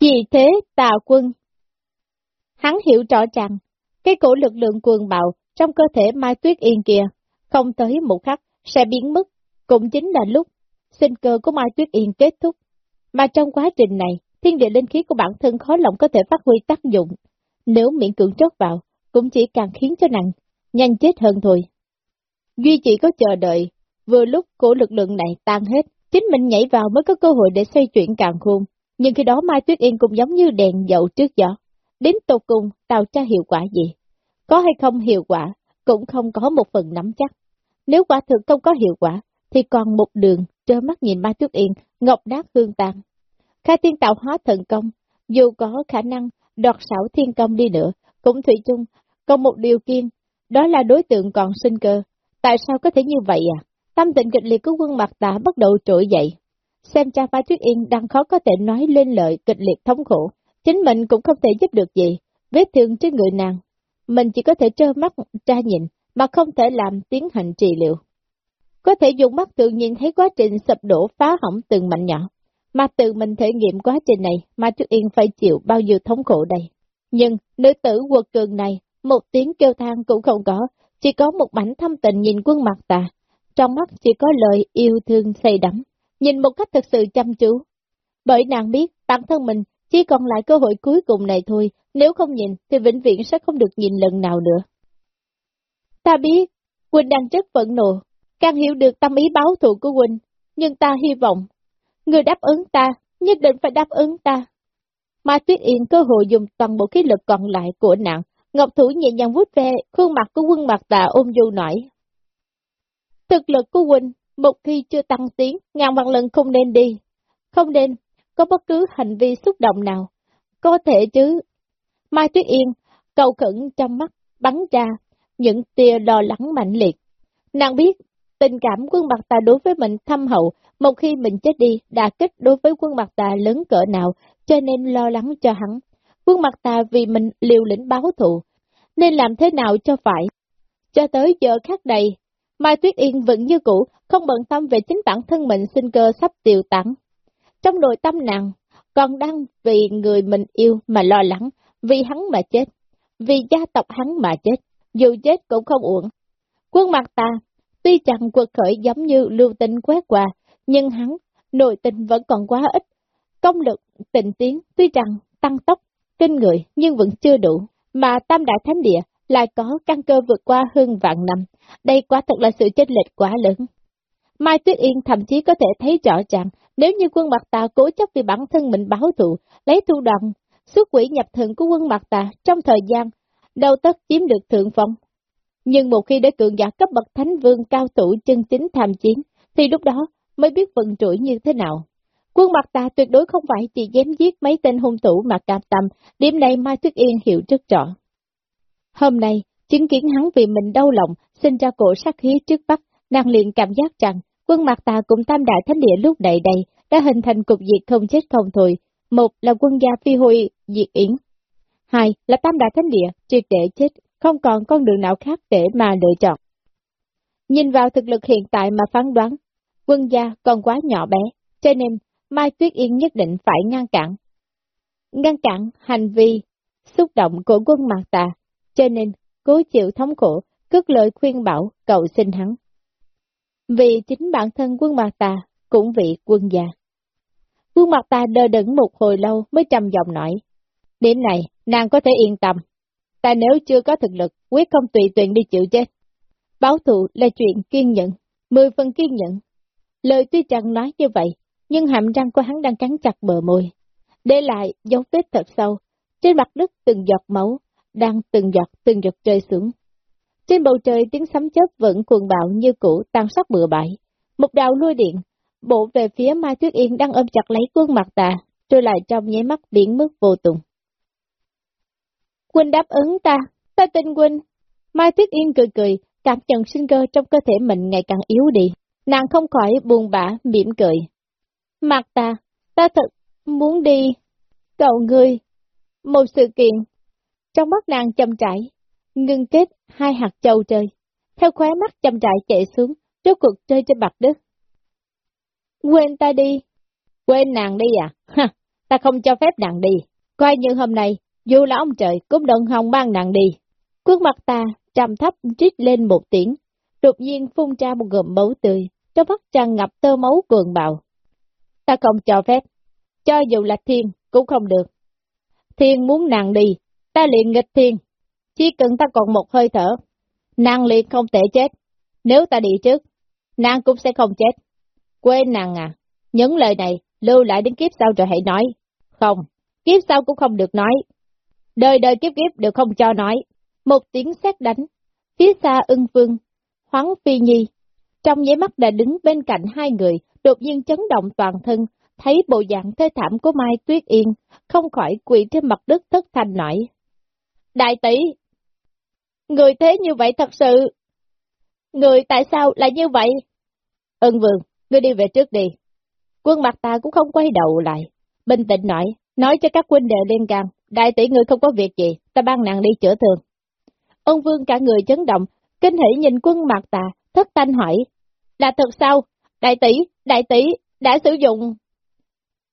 Vì thế tà quân. Hắn hiểu rõ rằng cái cổ lực lượng cuồng bạo trong cơ thể Mai Tuyết Yên kia, không tới một khắc sẽ biến mất, cũng chính là lúc sinh cơ của Mai Tuyết Yên kết thúc. Mà trong quá trình này, thiên địa linh khí của bản thân khó lòng có thể phát huy tác dụng. Nếu miễn cưỡng trót vào, cũng chỉ càng khiến cho nặng nhanh chết hơn thôi. Duy chỉ có chờ đợi, vừa lúc cổ lực lượng này tan hết, chính mình nhảy vào mới có cơ hội để xoay chuyển càng khôn. Nhưng khi đó Mai Tuyết Yên cũng giống như đèn dầu trước gió. Đến tột cùng tạo ra hiệu quả gì? Có hay không hiệu quả, cũng không có một phần nắm chắc. Nếu quả thực không có hiệu quả, thì còn một đường, trơ mắt nhìn Mai Tuyết Yên, ngọc đát hương tàn. Khai tiên tạo hóa thần công, dù có khả năng đoạt xảo thiên công đi nữa, cũng thủy chung, còn một điều kiên, đó là đối tượng còn sinh cơ. Tại sao có thể như vậy à? Tâm tình kịch liệt của quân mặt tà bắt đầu trỗi dậy. Xem cha Mai Tuyết Yên đang khó có thể nói lên lời kịch liệt thống khổ, chính mình cũng không thể giúp được gì, vết thương trên người nàng. Mình chỉ có thể trơ mắt tra nhìn, mà không thể làm tiến hành trị liệu. Có thể dùng mắt thường nhìn thấy quá trình sập đổ phá hỏng từng mảnh nhỏ, mà tự mình thể nghiệm quá trình này mà Tuyết Yên phải chịu bao nhiêu thống khổ đây. Nhưng nữ tử quật cường này, một tiếng kêu than cũng không có, chỉ có một mảnh thâm tình nhìn quân mặt tà, trong mắt chỉ có lời yêu thương say đắm, nhìn một cách thật sự chăm chú. Bởi nàng biết bản thân mình chỉ còn lại cơ hội cuối cùng này thôi, nếu không nhìn thì vĩnh viễn sẽ không được nhìn lần nào nữa. Ta biết, Quỳnh đang rất phẫn nộ, càng hiểu được tâm ý báo thù của Quỳnh, nhưng ta hy vọng, người đáp ứng ta, nhất định phải đáp ứng ta. Mai Tuyết Yên cơ hội dùng toàn bộ khí lực còn lại của nàng, Ngọc Thủ nhẹ nhàng vuốt ve khuôn mặt của quân mặt tà ôm du nổi. Thực lực của Quỳnh, một khi chưa tăng tiến, ngàn vạn lần không nên đi, không nên có bất cứ hành vi xúc động nào. Có thể chứ. Mai Tuyết Yên, cầu khẩn trong mắt, bắn ra, những tia lo lắng mạnh liệt. Nàng biết, tình cảm quân mặt tà đối với mình thâm hậu, một khi mình chết đi, đã kích đối với quân mặt tà lớn cỡ nào, cho nên lo lắng cho hắn. Quân mặt tà vì mình liều lĩnh báo thù, nên làm thế nào cho phải. Cho tới giờ khác đây, Mai Tuyết Yên vẫn như cũ, không bận tâm về chính bản thân mình sinh cơ sắp tiêu tán. Trong nội tâm nàng, còn đang vì người mình yêu mà lo lắng, vì hắn mà chết, vì gia tộc hắn mà chết dù chết cũng không uổng. Quân mặt ta, tuy chẳng quật khởi giống như lưu tinh quét qua, nhưng hắn, nội tình vẫn còn quá ít. Công lực, tình tiến, tuy rằng tăng tốc, kinh người nhưng vẫn chưa đủ, mà Tam Đại Thánh Địa lại có căn cơ vượt qua hơn vạn năm. Đây quả thật là sự chênh lệch quá lớn. Mai Tuyết Yên thậm chí có thể thấy rõ ràng, nếu như quân mặt tà cố chấp vì bản thân mình báo thù, lấy thu đoạn, xuất quỷ nhập thần của quân mặt tà trong thời gian đâu tất chiếm được thượng phong. Nhưng một khi để cường giả cấp bậc thánh vương cao thủ chân chính tham chiến, thì lúc đó mới biết vận rủi như thế nào. Quân mặt Tà tuyệt đối không phải chỉ dám giết mấy tên hung thủ mà cam tâm, điểm này Mai Tuyết Yên hiểu rất rõ. Hôm nay, chứng kiến hắn vì mình đau lòng, sinh ra cổ sát khí trước bắc, nàng liền cảm giác rằng, quân mặt ta cùng tam đại thánh địa lúc đầy đầy, đã hình thành cục diệt không chết không thôi. Một là quân gia phi hồi diệt yến, Hai là tam đại thánh địa, triệt để chết, không còn con đường nào khác để mà lựa chọn. Nhìn vào thực lực hiện tại mà phán đoán, quân gia còn quá nhỏ bé, cho nên Mai Tuyết Yên nhất định phải ngăn cản. Ngăn cản hành vi, xúc động của quân mạc tà, cho nên cố chịu thống khổ, cất lời khuyên bảo cầu xin hắn. Vì chính bản thân quân mạc ta cũng vị quân gia. Quân mặt ta đờ đẫn một hồi lâu mới trầm giọng nói. Đến này, nàng có thể yên tâm. Ta nếu chưa có thực lực, quyết không tùy tiện đi chịu chết. Báo thù là chuyện kiên nhẫn, mười phần kiên nhẫn. Lời tuy chẳng nói như vậy, nhưng hàm răng của hắn đang cắn chặt bờ môi. Để lại dấu vết thật sâu, trên mặt đất từng giọt máu, đang từng giọt từng giọt rơi xuống. Trên bầu trời tiếng sấm chớp vẫn cuồng bạo như cũ tan sắc bừa bãi. Một đạo lôi điện, bộ về phía Mai Tuyết Yên đang ôm chặt lấy quân mặt tà, rồi lại trong nháy mắt biến mất vô tùng. Quỳnh đáp ứng ta, ta tin Quỳnh. Mai Tuyết Yên cười cười, cảm nhận sinh cơ trong cơ thể mình ngày càng yếu đi. Nàng không khỏi buồn bã, mỉm cười. Mặt ta, ta thật muốn đi. Cậu ngươi, một sự kiện. Trong mắt nàng chậm trải, ngưng kết hai hạt châu trời. Theo khóe mắt chậm trải chạy xuống, rốt cuộc chơi trên mặt đất. Quên ta đi. Quên nàng đi à? Ha, ta không cho phép nàng đi. Coi như hôm nay, dù là ông trời cũng đừng hòng mang nàng đi. Khuôn mặt ta trầm thấp trích lên một tiếng, đột nhiên phun ra một gồm máu tươi, trong mắt tràn ngập tơ máu cuồng bạo. Ta không cho phép, cho dù là thiên cũng không được. Thiên muốn nàng đi, ta liền nghịch thiên, chỉ cần ta còn một hơi thở, nàng liền không thể chết. Nếu ta đi trước, nàng cũng sẽ không chết. Quên nàng à, những lời này lưu lại đến kiếp sau rồi hãy nói. Không, kiếp sau cũng không được nói. Đời đời kiếp kiếp đều không cho nói. Một tiếng sét đánh, phía xa ưng vương, hoáng phi nhi. Trong giấy mắt đã đứng bên cạnh hai người, đột nhiên chấn động toàn thân, thấy bộ dạng thê thảm của Mai Tuyết Yên, không khỏi quỳ trên mặt đất thất thanh nổi. Đại tỷ! Người thế như vậy thật sự! Người tại sao lại như vậy? Ân vương, ngươi đi về trước đi. Quân mặt ta cũng không quay đầu lại, bình tĩnh nói, nói cho các quân đệ liên can, đại tỷ người không có việc gì, ta ban nàng đi chữa thương. Ân vương cả người chấn động, kinh hỉ nhìn quân mặt ta, thất thanh hỏi, là thật sao? Đại tỷ, đại tỷ, đã sử dụng.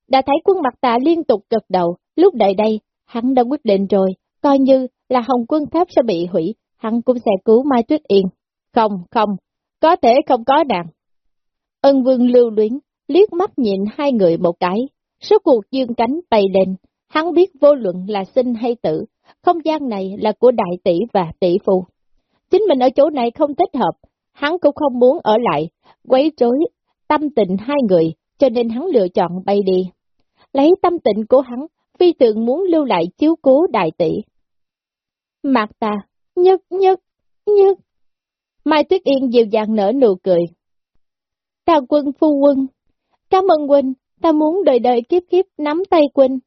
Đã thấy quân mặt ta liên tục gật đầu, lúc đợi đây, hắn đã quyết định rồi, coi như là hồng quân tháp sẽ bị hủy, hắn cũng sẽ cứu Mai Tuyết Yên. Không, không, có thể không có nàng. Ân vương lưu luyến, liếc mắt nhìn hai người một cái, số cuộc dương cánh bay lên, hắn biết vô luận là sinh hay tử, không gian này là của đại tỷ và tỷ phu. Chính mình ở chỗ này không thích hợp, hắn cũng không muốn ở lại, quấy rối tâm tình hai người, cho nên hắn lựa chọn bay đi. Lấy tâm tình của hắn, phi tượng muốn lưu lại chiếu cố đại tỷ. Mạc ta, nhất nhất, nhất. Mai Tuyết Yên dịu dàng nở nụ cười. Ta quân phu quân, cảm ơn huynh, ta muốn đời đời kiếp kiếp nắm tay huynh.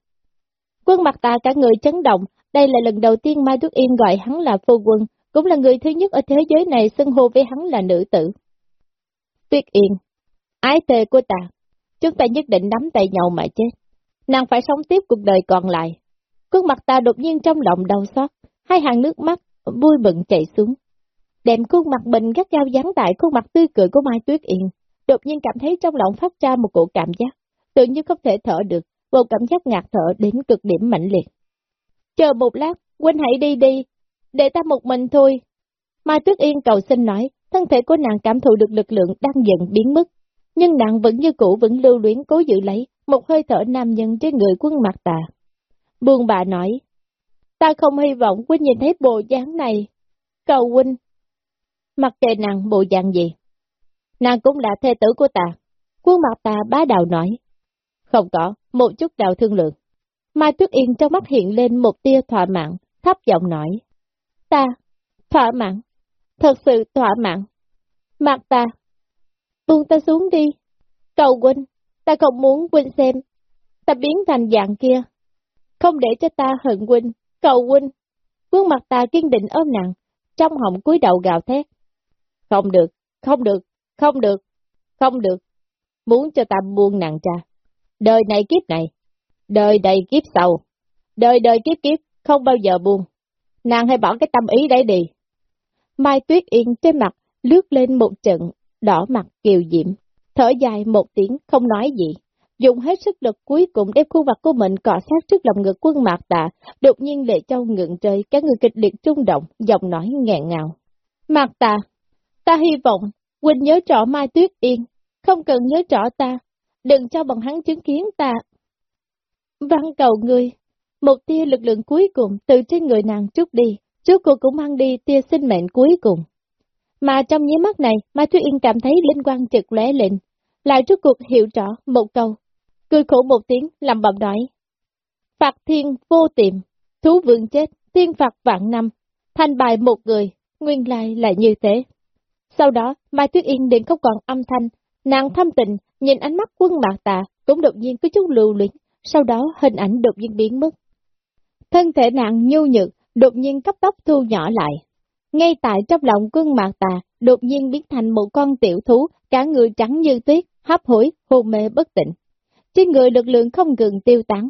Quân mặt ta cả người chấn động, đây là lần đầu tiên Mai Tuyết Yên gọi hắn là phu quân, cũng là người thứ nhất ở thế giới này xưng hô với hắn là nữ tử. Tuyết Yên, ái tề của ta, chúng ta nhất định nắm tay nhau mà chết. Nàng phải sống tiếp cuộc đời còn lại. Khuôn mặt ta đột nhiên trong lòng đau xót, hai hàng nước mắt vui mừng chảy xuống. Đem khuôn mặt mình gắt gao dán tại khuôn mặt tươi cười của Mai Tuyết Yên, đột nhiên cảm thấy trong lòng phát ra một cổ cảm giác, tự như không thể thở được, một cảm giác ngạt thở đến cực điểm mạnh liệt. Chờ một lát, huynh hãy đi đi, để ta một mình thôi. Mai Tuyết Yên cầu xin nói, thân thể của nàng cảm thụ được lực lượng đang dần biến mất, nhưng nàng vẫn như cũ vẫn lưu luyến cố giữ lấy một hơi thở nam nhân trên người quân mặt tà. Buông bà nói, ta không hy vọng huynh nhìn thấy bộ dáng này. Cầu huynh, mặc kệ nàng bộ dạng gì. Nàng cũng là thê tử của ta. Quân mặt ta bá đạo nói. Không có, một chút đạo thương lượng. Mai Tuyết Yên trong mắt hiện lên một tia thỏa mãn, thấp giọng nói. Ta, thỏa mãn, thật sự thỏa mãn. Mặt ta, buông ta xuống đi. Cầu huynh, ta không muốn huynh xem. Ta biến thành dạng kia. Không để cho ta hận huynh, cầu huynh. Quân mặt ta kiên định ôm nặng, trong họng cúi đầu gào thét. Không được, không được, không được, không được. Muốn cho ta buông nặng cha. Đời này kiếp này, đời đầy kiếp sau, đời đời kiếp kiếp, không bao giờ buông. Nàng hãy bỏ cái tâm ý đấy đi. Mai Tuyết Yên trên mặt lướt lên một trận, đỏ mặt kiều diễm, thở dài một tiếng không nói gì. Dùng hết sức lực cuối cùng đem khuôn mặt của mình cọ sát trước lòng ngực quân mạc tạ, đột nhiên lệ châu ngượng trời, các người kịch liệt trung động, giọng nói nghẹn ngào. Mạc tạ, ta hy vọng, Quỳnh nhớ rõ Mai Tuyết Yên, không cần nhớ rõ ta, đừng cho bọn hắn chứng kiến ta. Văn cầu ngươi, một tia lực lượng cuối cùng từ trên người nàng trút đi, trước cô cũng mang đi tia sinh mệnh cuối cùng. Mà trong nháy mắt này, Mai Tuyết Yên cảm thấy linh quang trực lóe lên, lại trước cuộc hiểu rõ một câu, cười khổ một tiếng, làm bầm nói. Phạt thiên vô tiệm, thú vương chết, thiên phạt vạn năm, thành bài một người, nguyên lai là như thế. Sau đó, Mai Tuyết Yên đến không còn âm thanh, nàng thâm tình, nhìn ánh mắt quân mạc tà, cũng đột nhiên có chút lưu luyện, sau đó hình ảnh đột nhiên biến mất. Thân thể nàng nhu nhược, đột nhiên cấp tốc thu nhỏ lại. Ngay tại trong lòng quân mạc tà, đột nhiên biến thành một con tiểu thú, cả người trắng như tuyết, hấp hối, hôn mê bất tỉnh. Trên người lực lượng không ngừng tiêu tán,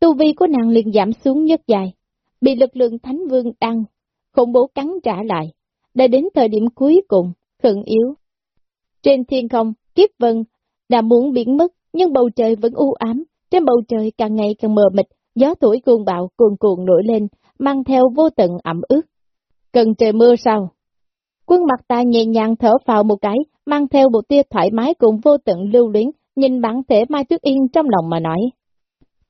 tu vi của nàng liền giảm xuống nhất dài, bị lực lượng thánh vương đăng, khủng bố cắn trả lại, đã đến thời điểm cuối cùng, khẩn yếu. Trên thiên không, kiếp vân đã muốn biến mất, nhưng bầu trời vẫn u ám, trên bầu trời càng ngày càng mờ mịt, gió thổi cuồng bạo cuồn cuộn nổi lên, mang theo vô tận ẩm ướt. Cần trời mưa sao? Quân mặt ta nhẹ nhàng thở vào một cái, mang theo một tia thoải mái cùng vô tận lưu luyến, nhìn bản thể Mai Tuyết Yên trong lòng mà nói.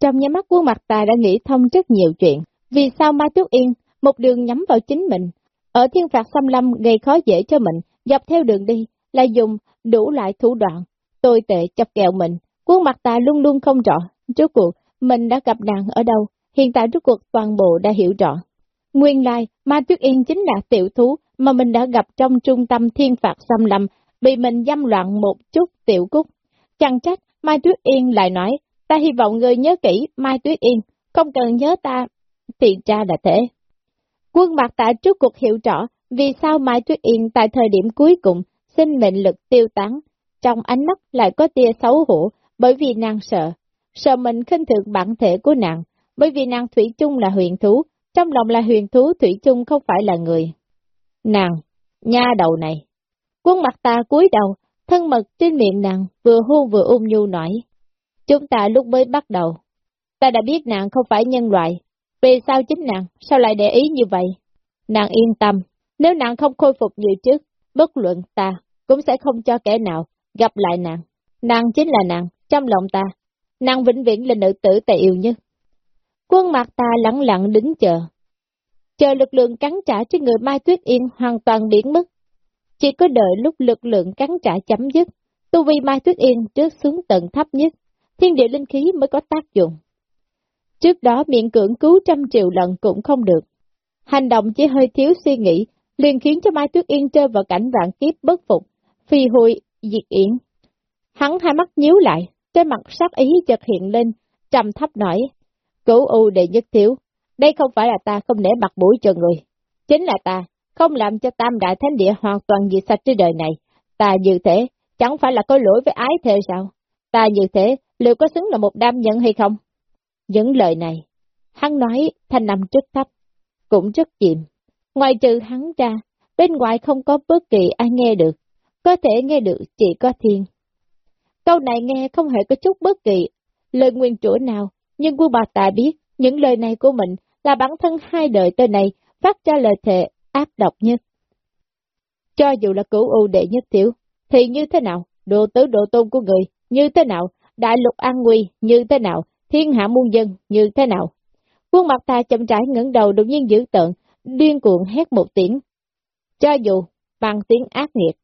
Trong nhà mắt quân mặt ta đã nghĩ thông rất nhiều chuyện, vì sao Mai Tuyết Yên một đường nhắm vào chính mình, ở thiên phạt xâm lâm gây khó dễ cho mình, dọc theo đường đi, là dùng đủ lại thủ đoạn, tôi tệ chọc kẹo mình, quân mặt ta luôn luôn không rõ, trước cuộc mình đã gặp nàng ở đâu, hiện tại rốt cuộc toàn bộ đã hiểu rõ. Nguyên lai, Ma Tuyết Yên chính là tiểu thú mà mình đã gặp trong trung tâm thiên phạt xâm lâm, bị mình dâm loạn một chút tiểu cúc. Chẳng trách, Mai Tuyết Yên lại nói, ta hy vọng người nhớ kỹ Mai Tuyết Yên, không cần nhớ ta, thì cha đã thế. Quân mặt tại trước cuộc hiểu rõ vì sao Mai Tuyết Yên tại thời điểm cuối cùng sinh mệnh lực tiêu tán, trong ánh mắt lại có tia xấu hổ bởi vì nàng sợ, sợ mình khinh thường bản thể của nàng, bởi vì nàng Thủy chung là huyện thú, trong lòng là huyền thú Thủy chung không phải là người. Nàng, nha đầu này. Quân mặt ta cúi đầu, thân mật trên miệng nàng, vừa hôn vừa ôm nhu nói. Chúng ta lúc mới bắt đầu, ta đã biết nàng không phải nhân loại, vì sao chính nàng, sao lại để ý như vậy? Nàng yên tâm, nếu nàng không khôi phục như trước, bất luận ta, cũng sẽ không cho kẻ nào gặp lại nàng. Nàng chính là nàng, trong lòng ta. Nàng vĩnh viễn là nữ tử ta yêu nhất. Quân mặt ta lặng lặng đứng chờ. Chờ lực lượng cắn trả cho người Mai Tuyết Yên hoàn toàn biến mất. Chỉ có đợi lúc lực lượng cắn trả chấm dứt, tu vi Mai Tuyết Yên trước xuống tận thấp nhất, thiên địa linh khí mới có tác dụng. Trước đó miệng cưỡng cứu trăm triệu lần cũng không được. Hành động chỉ hơi thiếu suy nghĩ, liền khiến cho Mai Tuyết Yên rơi vào cảnh vạn kiếp bất phục, phi hôi, diệt yển. Hắn hai mắt nhíu lại, trên mặt sắc ý chợt hiện lên, trầm thấp nói, cố u đệ nhất thiếu, đây không phải là ta không nể mặt mũi cho người, chính là ta, không làm cho tam đại thánh địa hoàn toàn diệt sạch trên đời này, ta như thế, chẳng phải là có lỗi với ái thề sao, ta như thế, liệu có xứng là một đam nhân hay không? Những lời này, hắn nói thanh âm rất thấp, cũng rất chìm. Ngoài trừ hắn ra, bên ngoài không có bất kỳ ai nghe được, có thể nghe được chỉ có thiên. Câu này nghe không hề có chút bất kỳ lời nguyên chủ nào, nhưng quân bà ta biết những lời này của mình là bản thân hai đời tên này phát ra lời thề ác độc nhất. Cho dù là cửu ưu đệ nhất tiểu, thì như thế nào, độ tứ độ tôn của người, như thế nào, đại lục an nguy, như thế nào, thiên hạ muôn dân, như thế nào. Quân mặt ta chậm rãi ngẩng đầu đột nhiên dữ tợn, điên cuồng hét một tiếng. Cho dù bằng tiếng ác nghiệt,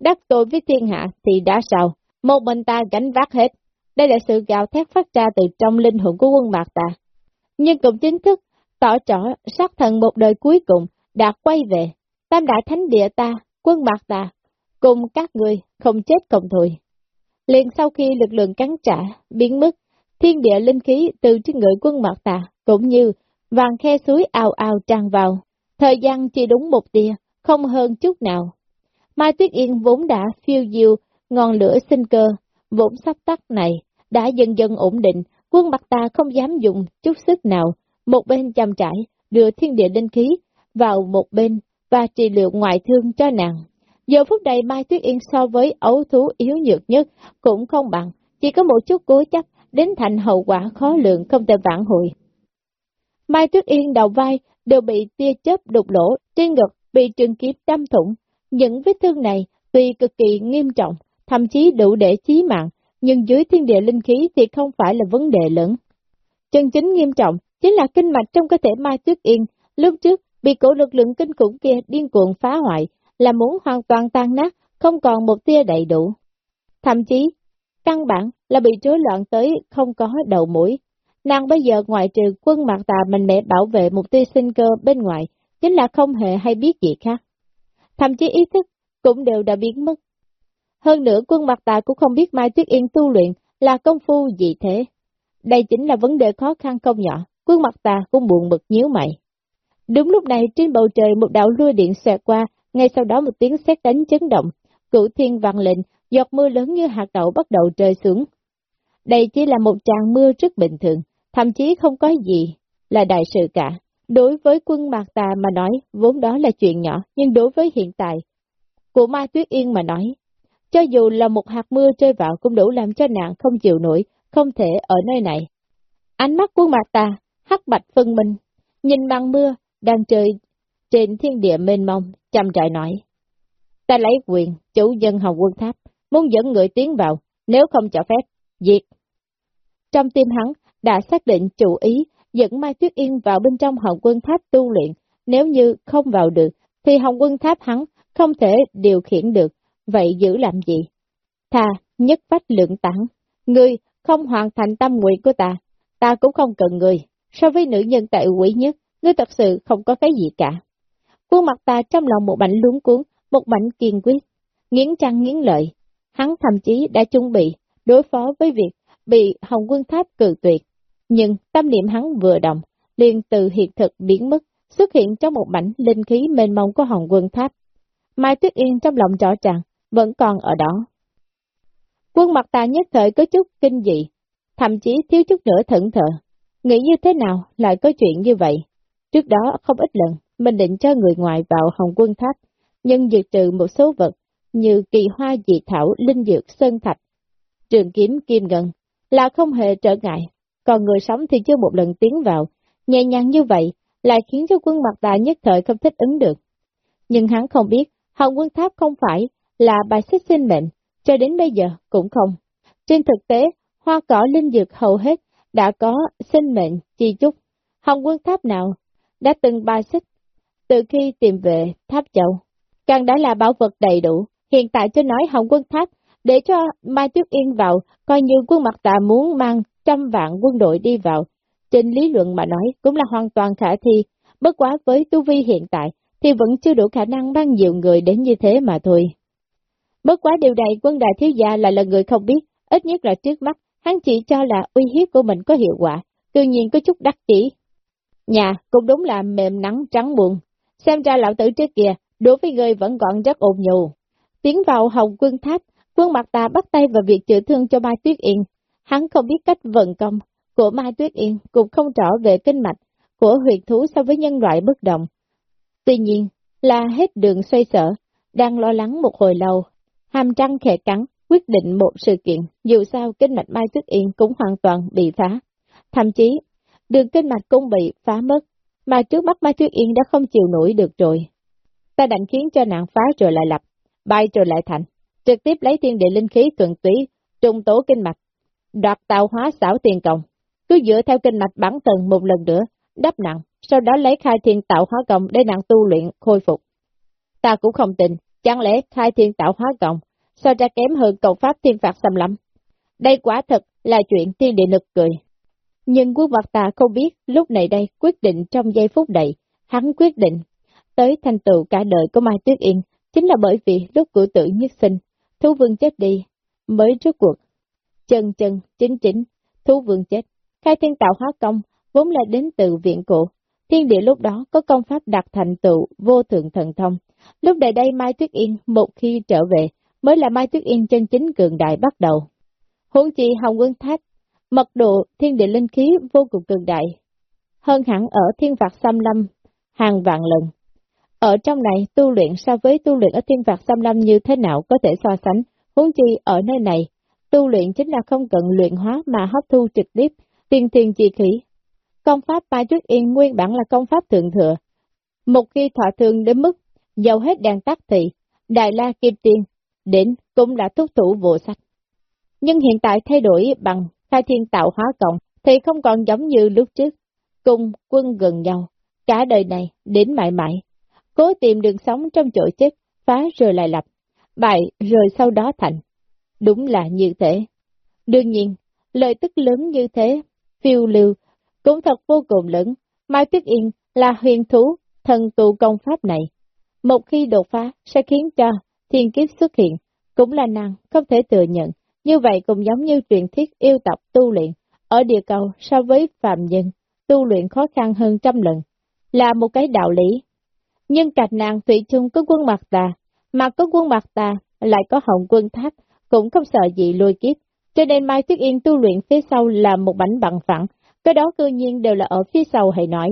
đắc tội với thiên hạ thì đã sao, một mình ta gánh vác hết. Đây là sự gào thét phát ra từ trong linh hồn của quân mạc ta. Nhưng cũng chính thức, tỏ rõ sát thần một đời cuối cùng đã quay về. Tam đại thánh địa ta, quân mạc ta, cùng các người không chết cộng thùi. Liền sau khi lực lượng cắn trả, biến mất, thiên địa linh khí từ trên người quân mạc ta, cũng như vàng khe suối ào ào tràn vào. Thời gian chỉ đúng một tia, không hơn chút nào. Mai Tuyết Yên vốn đã phiêu diêu, ngọn lửa sinh cơ, vốn sắp tắt này, đã dần dần ổn định, quân mặt ta không dám dùng chút sức nào, một bên chăm trải, đưa thiên địa linh khí vào một bên và trị liệu ngoại thương cho nàng. Giờ phút này Mai Tuyết Yên so với ấu thú yếu nhược nhất cũng không bằng, chỉ có một chút cố chấp, đến thành hậu quả khó lượng không thể vãn hồi. Mai Tuyết Yên đầu vai đều bị tia chớp đục lỗ, trên ngực bị trường kiếm đâm thủng. Những vết thương này tuy cực kỳ nghiêm trọng, thậm chí đủ để chí mạng, nhưng dưới thiên địa linh khí thì không phải là vấn đề lớn. Chân chính nghiêm trọng chính là kinh mạch trong cơ thể Mai Tuyết Yên, lúc trước bị cổ lực lượng kinh khủng kia điên cuồng phá hoại, là muốn hoàn toàn tan nát, không còn một tia đầy đủ. Thậm chí, căn bản là bị rối loạn tới không có đầu mũi. Nàng bây giờ ngoại trừ quân mặt tà mình mẽ bảo vệ một tia sinh cơ bên ngoài, chính là không hề hay biết gì khác. Thậm chí ý thức cũng đều đã biến mất. Hơn nữa quân mặt tà cũng không biết Mai Tuyết Yên tu luyện là công phu gì thế. Đây chính là vấn đề khó khăn không nhỏ, quân mặt tà cũng buồn bực nhíu mày. Đúng lúc này trên bầu trời một đạo lua điện xẹt qua, ngay sau đó một tiếng sét đánh chấn động, cửu thiên vang lệnh, giọt mưa lớn như hạt đậu bắt đầu rơi xuống. Đây chỉ là một tràng mưa rất bình thường, thậm chí không có gì là đại sự cả. Đối với quân Mạc Tà mà nói, vốn đó là chuyện nhỏ, nhưng đối với hiện tại, của Mai Tuyết Yên mà nói, cho dù là một hạt mưa rơi vào cũng đủ làm cho nàng không chịu nổi, không thể ở nơi này. Ánh mắt của mặt ta, hắc bạch phân minh, nhìn băng mưa, đang chơi trên thiên địa mênh mông, chăm trại nói. Ta lấy quyền, chủ dân hồng quân tháp, muốn dẫn người tiến vào, nếu không cho phép, diệt. Trong tim hắn, đã xác định chủ ý dẫn Mai Tuyết Yên vào bên trong hồng quân tháp tu luyện, nếu như không vào được, thì hồng quân tháp hắn không thể điều khiển được, vậy giữ làm gì? Thà, nhất phách lượng tặng, ngươi không hoàn thành tâm nguyện của ta, ta cũng không cần ngươi. so với nữ nhân tại quỷ nhất, ngươi thật sự không có cái gì cả. Khuôn mặt ta trong lòng một mảnh luống cuốn, một mảnh kiên quyết, nghiến trăng nghiến lợi, hắn thậm chí đã chuẩn bị đối phó với việc bị Hồng Quân Tháp cự tuyệt. Nhưng tâm niệm hắn vừa động, liền từ hiện thực biến mất, xuất hiện trong một mảnh linh khí mênh mông của Hồng Quân Tháp. Mai Tuyết Yên trong lòng rõ ràng, vẫn còn ở đó. Quân mặt ta nhất thời có chút kinh dị, thậm chí thiếu chút nữa thận thờ. Nghĩ như thế nào lại có chuyện như vậy? Trước đó không ít lần, mình định cho người ngoài vào Hồng Quân Tháp, nhưng diệt trừ một số vật như kỳ hoa dị thảo, linh dược, sơn thạch, trường kiếm, kim ngân, là không hề trở ngại. Còn người sống thì chưa một lần tiến vào, nhẹ nhàng như vậy, lại khiến cho quân mặt tà nhất thời không thích ứng được. Nhưng hắn không biết, Hồng Quân Tháp không phải là bài xích sinh mệnh, cho đến bây giờ cũng không. Trên thực tế, hoa cỏ linh dược hầu hết đã có sinh mệnh chi chúc. Hồng Quân Tháp nào đã từng bài xích từ khi tìm về Tháp Châu, càng đã là bảo vật đầy đủ, hiện tại cho nói Hồng Quân Tháp để cho Mai Tuyết Yên vào, coi như quân mặt tà muốn mang trăm vạn quân đội đi vào. Trên lý luận mà nói cũng là hoàn toàn khả thi, bất quá với tu vi hiện tại thì vẫn chưa đủ khả năng mang nhiều người đến như thế mà thôi. Bất quá điều này quân đại thiếu gia lại là người không biết, ít nhất là trước mắt, hắn chỉ cho là uy hiếp của mình có hiệu quả, tự nhiên có chút đắc chỉ. Nhà cũng đúng là mềm nắng trắng buồn, xem ra lão tử trước kia, đối với người vẫn còn rất ồn nhù. Tiến vào hồng quân tháp, quân mặt ta bắt tay vào việc chữa thương cho Mai Tuyết Yên. Hắn không biết cách vận công của Mai Tuyết Yên, cũng không rõ về kinh mạch của huyệt thú so với nhân loại bất động. Tuy nhiên, là hết đường xoay sở, đang lo lắng một hồi lâu, hàm trăng khẽ cắn, quyết định một sự kiện, dù sao kinh mạch Mai Tuyết Yên cũng hoàn toàn bị phá. Thậm chí, đường kinh mạch cũng bị phá mất, mà trước mắt Mai Tuyết Yên đã không chịu nổi được rồi. Ta đành khiến cho nạn phá rồi lại lập, bay rồi lại thành, trực tiếp lấy thiên địa linh khí thuận túy, trùng tố kinh mạch, đoạt tạo hóa xảo tiền cộng, cứ dựa theo kinh mạch bản thân một lần nữa, đắp nặng, sau đó lấy khai thiên tạo hóa cộng để nặng tu luyện, khôi phục. Ta cũng không tin, chẳng lẽ khai thiên tạo hóa công, so ra kém hơn cầu pháp thiên phạt xâm lắm. Đây quả thật là chuyện thiên địa nực cười. Nhưng quốc vật ta không biết lúc này đây quyết định trong giây phút đầy, hắn quyết định tới thành tựu cả đời của Mai Tuyết Yên, chính là bởi vì lúc cử tử nhất sinh, thú vương chết đi, mới rốt cuộc. Chân chân, chính chính, thú vương chết, khai thiên tạo hóa công, vốn là đến từ viện cổ. Thiên địa lúc đó có công pháp đạt thành tựu vô thượng thần thông. Lúc này đây Mai Tuyết Yên một khi trở về, mới là Mai Tuyết Yên chân chính cường đại bắt đầu. Huống chi Hồng Quân Thác, mật độ thiên địa linh khí vô cùng cường đại. Hơn hẳn ở thiên phạt xâm lâm, hàng vạn lần. Ở trong này, tu luyện so với tu luyện ở thiên phạt xâm lâm như thế nào có thể so sánh, huống chi ở nơi này, tu luyện chính là không cần luyện hóa mà hấp thu trực tiếp, tiên thiên chi khí. Công pháp ba trước Yên nguyên bản là công pháp thượng thừa. Một khi thọ thường đến mức, dầu hết đèn tắt thì, Đại La Kim Tiên, đến cũng đã thúc thủ vô sách. Nhưng hiện tại thay đổi bằng khai thiên tạo hóa cộng, thì không còn giống như lúc trước, cùng quân gần nhau, cả đời này, đến mãi mãi, cố tìm đường sống trong chỗ chết, phá rồi lại lập, bại rồi sau đó thành. Đúng là như thế. Đương nhiên, lời tức lớn như thế, phiêu lưu, cũng thật vô cùng lớn. Mai Tuyết Yên là huyền thú, thần tụ công pháp này. Một khi đột phá sẽ khiến cho thiên kiếp xuất hiện, cũng là nàng không thể thừa nhận. Như vậy cũng giống như truyền thuyết yêu tập tu luyện, ở địa cầu so với phàm nhân, tu luyện khó khăn hơn trăm lần, là một cái đạo lý. Nhưng cạch nàng thủy chung có quân mặt tà, mà có quân mặt tà lại có hồng quân tháp, cũng không sợ gì lôi kiếp, cho nên Mai Tuyết Yên tu luyện phía sau là một bánh bằng phẳng, cái đó cư nhiên đều là ở phía sau hãy nói.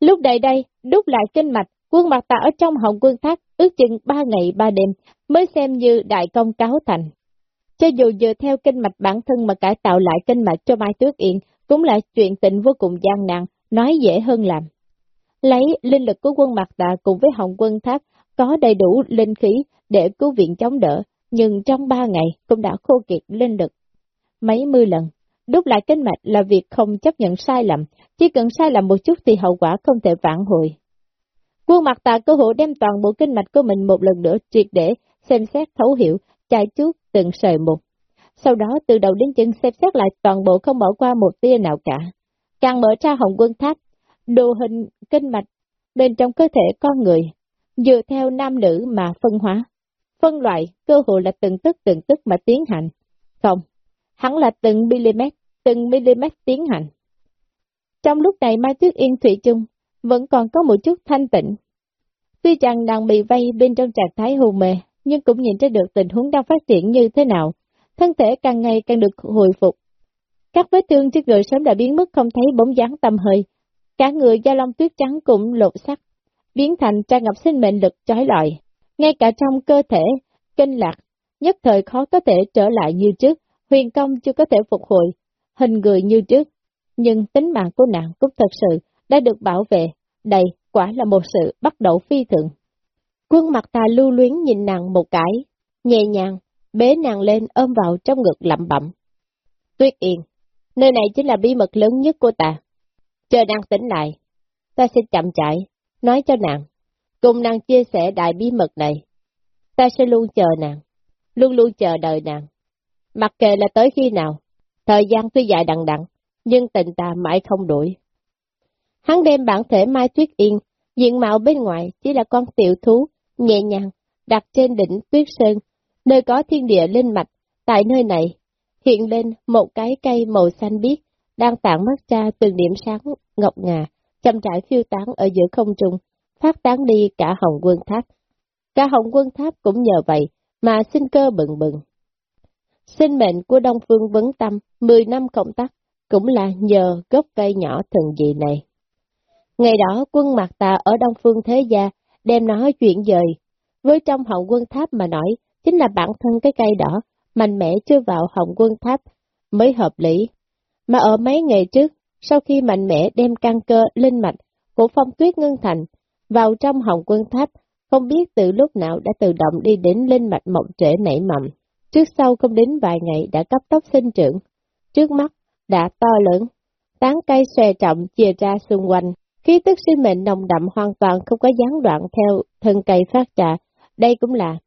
Lúc đây đây, đúc lại kinh mạch, quân mặt tà ở trong hồng quân thác, ước chừng ba ngày ba đêm, mới xem như đại công cáo thành. Cho dù dựa theo kinh mạch bản thân mà cải tạo lại kinh mạch cho Mai Tuyết Yên, cũng là chuyện tình vô cùng gian nan, nói dễ hơn làm. Lấy linh lực của quân mặt Tà cùng với Hồng Quân Tháp có đầy đủ linh khí để cứu viện chống đỡ, nhưng trong ba ngày cũng đã khô kiệt linh lực. Mấy mươi lần, đúc lại kinh mạch là việc không chấp nhận sai lầm, chỉ cần sai lầm một chút thì hậu quả không thể vãn hồi. Quân mặt tà cơ hội đem toàn bộ kinh mạch của mình một lần nữa triệt để, xem xét thấu hiểu, chạy chút từng sợi một. Sau đó từ đầu đến chân xem xét lại toàn bộ không bỏ qua một tia nào cả. Càng mở ra hồng quân tháp, đồ hình kinh mạch bên trong cơ thể con người, dựa theo nam nữ mà phân hóa. Phân loại, cơ hội là từng tức từng tức mà tiến hành. Không, hắn là từng mm, từng mm tiến hành. Trong lúc này Mai Tuyết Yên Thủy chung vẫn còn có một chút thanh tịnh. Tuy rằng đang bị vây bên trong trạng thái hù mê, nhưng cũng nhìn ra được tình huống đang phát triển như thế nào, thân thể càng ngày càng được hồi phục. Các vết thương trên người sớm đã biến mất không thấy bóng dáng tầm hơi, cả người da lông tuyết trắng cũng lột sắc, biến thành trang ngập sinh mệnh lực trói lọi. Ngay cả trong cơ thể, kinh lạc, nhất thời khó có thể trở lại như trước, huyền công chưa có thể phục hồi, hình người như trước. Nhưng tính mạng của nàng cũng thật sự đã được bảo vệ, đây quả là một sự bắt đầu phi thường. Quân mặt ta lưu luyến nhìn nàng một cái, nhẹ nhàng, bế nàng lên ôm vào trong ngực lẩm bẩm. Tuyết yên, nơi này chính là bí mật lớn nhất của ta. Chờ nàng tỉnh lại, ta sẽ chậm chạy, nói cho nàng, cùng nàng chia sẻ đại bí mật này. Ta sẽ luôn chờ nàng, luôn luôn chờ đợi nàng. Mặc kệ là tới khi nào, thời gian tuy dài đằng đẵng, nhưng tình ta mãi không đổi. Hắn đem bản thể Mai Tuyết Yên, diện mạo bên ngoài chỉ là con tiểu thú, nhẹ nhàng, đặt trên đỉnh Tuyết Sơn, nơi có thiên địa linh mạch, tại nơi này, hiện lên một cái cây màu xanh biếc, đang tản mắt ra từng điểm sáng ngọc ngà, chậm rãi phiêu tán ở giữa không trung, phát tán đi cả hồng quân tháp. Cả hồng quân tháp cũng nhờ vậy mà sinh cơ bừng bừng. Sinh mệnh của Đông Phương Vấn Tâm 10 năm cộng tác cũng là nhờ gốc cây nhỏ thần dị này. Ngày đó quân mặt Tà ở Đông Phương Thế Gia đem nó chuyện dời. Với trong hồng quân tháp mà nói, chính là bản thân cái cây đỏ, mạnh mẽ chưa vào hồng quân tháp mới hợp lý. Mà ở mấy ngày trước, sau khi mạnh mẽ đem căn cơ linh mạch của phong tuyết ngân thành vào trong hồng quân tháp, không biết từ lúc nào đã tự động đi đến linh mạch mộng trễ nảy mầm. Trước sau không đến vài ngày đã cấp tốc sinh trưởng. Trước mắt, đã to lớn, tán cây xòe trọng chia ra xung quanh, khí tức sinh mệnh nồng đậm hoàn toàn không có gián đoạn theo thân cây phát trà. Đây cũng là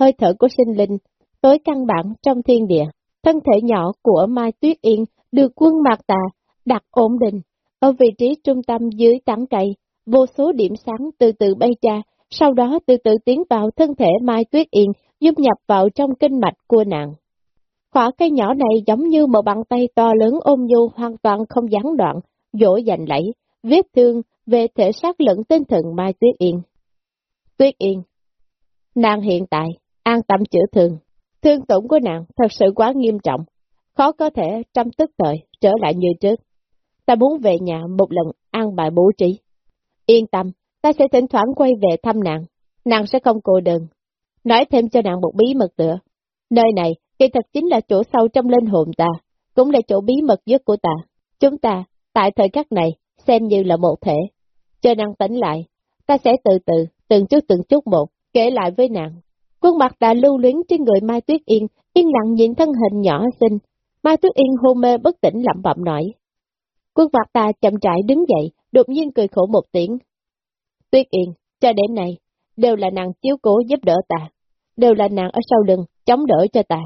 hơi thở của sinh linh, tối căn bản trong thiên địa. Thân thể nhỏ của Mai Tuyết Yên được quân mạc tà đặt ổn định, ở vị trí trung tâm dưới tán cây, vô số điểm sáng từ từ bay ra, sau đó từ từ tiến vào thân thể Mai Tuyết Yên, dung nhập vào trong kinh mạch của nàng. Khỏa cây nhỏ này giống như một bàn tay to lớn ôm nhu hoàn toàn không gián đoạn, dỗ dành lẫy, vết thương về thể xác lẫn tinh thần Mai Tuyết Yên. Tuyết Yên Nàng hiện tại, an tâm chữa thương. Thương tổn của nàng thật sự quá nghiêm trọng, khó có thể trong tức thời trở lại như trước. Ta muốn về nhà một lần an bài bố trí. Yên tâm, ta sẽ thỉnh thoảng quay về thăm nàng, nàng sẽ không cô đơn. Nói thêm cho nàng một bí mật nữa. Nơi này, kỳ thật chính là chỗ sâu trong linh hồn ta, cũng là chỗ bí mật nhất của ta. Chúng ta, tại thời khắc này, xem như là một thể. Chờ nàng tỉnh lại, ta sẽ từ từ, từng chút từng chút một, kể lại với nàng. Quân mặt đã lưu luyến trên người Mai Tuyết Yên, yên lặng nhìn thân hình nhỏ xinh. Mai Tuyết Yên hôn mê bất tỉnh lẩm bẩm nói. Quân mặt ta chậm rãi đứng dậy, đột nhiên cười khổ một tiếng. Tuyết Yên, cho đến nay đều là nàng chiếu cố giúp đỡ ta, đều là nàng ở sau lưng, chống đỡ cho ta.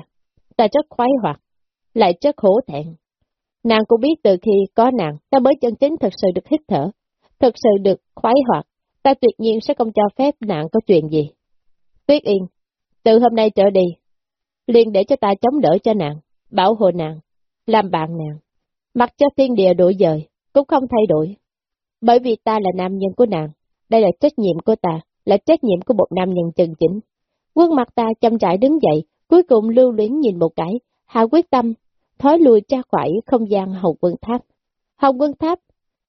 Ta rất khoái hoạt, lại rất hổ thẹn. Nàng cũng biết từ khi có nàng, ta mới chân chính thật sự được hít thở, thật sự được khoái hoạt, ta tuyệt nhiên sẽ không cho phép nàng có chuyện gì. Tuyết Yên, từ hôm nay trở đi, liền để cho ta chống đỡ cho nàng, bảo hộ nàng, làm bạn nàng, mặc cho thiên địa đổi dời, cũng không thay đổi. Bởi vì ta là nam nhân của nàng, đây là trách nhiệm của ta, là trách nhiệm của một nam nhân chân chính. Quân mặt ta chăm trải đứng dậy, cuối cùng lưu luyến nhìn một cái, hạ quyết tâm, thói lùi ra khỏi không gian hồng quân tháp. Hồng quân tháp,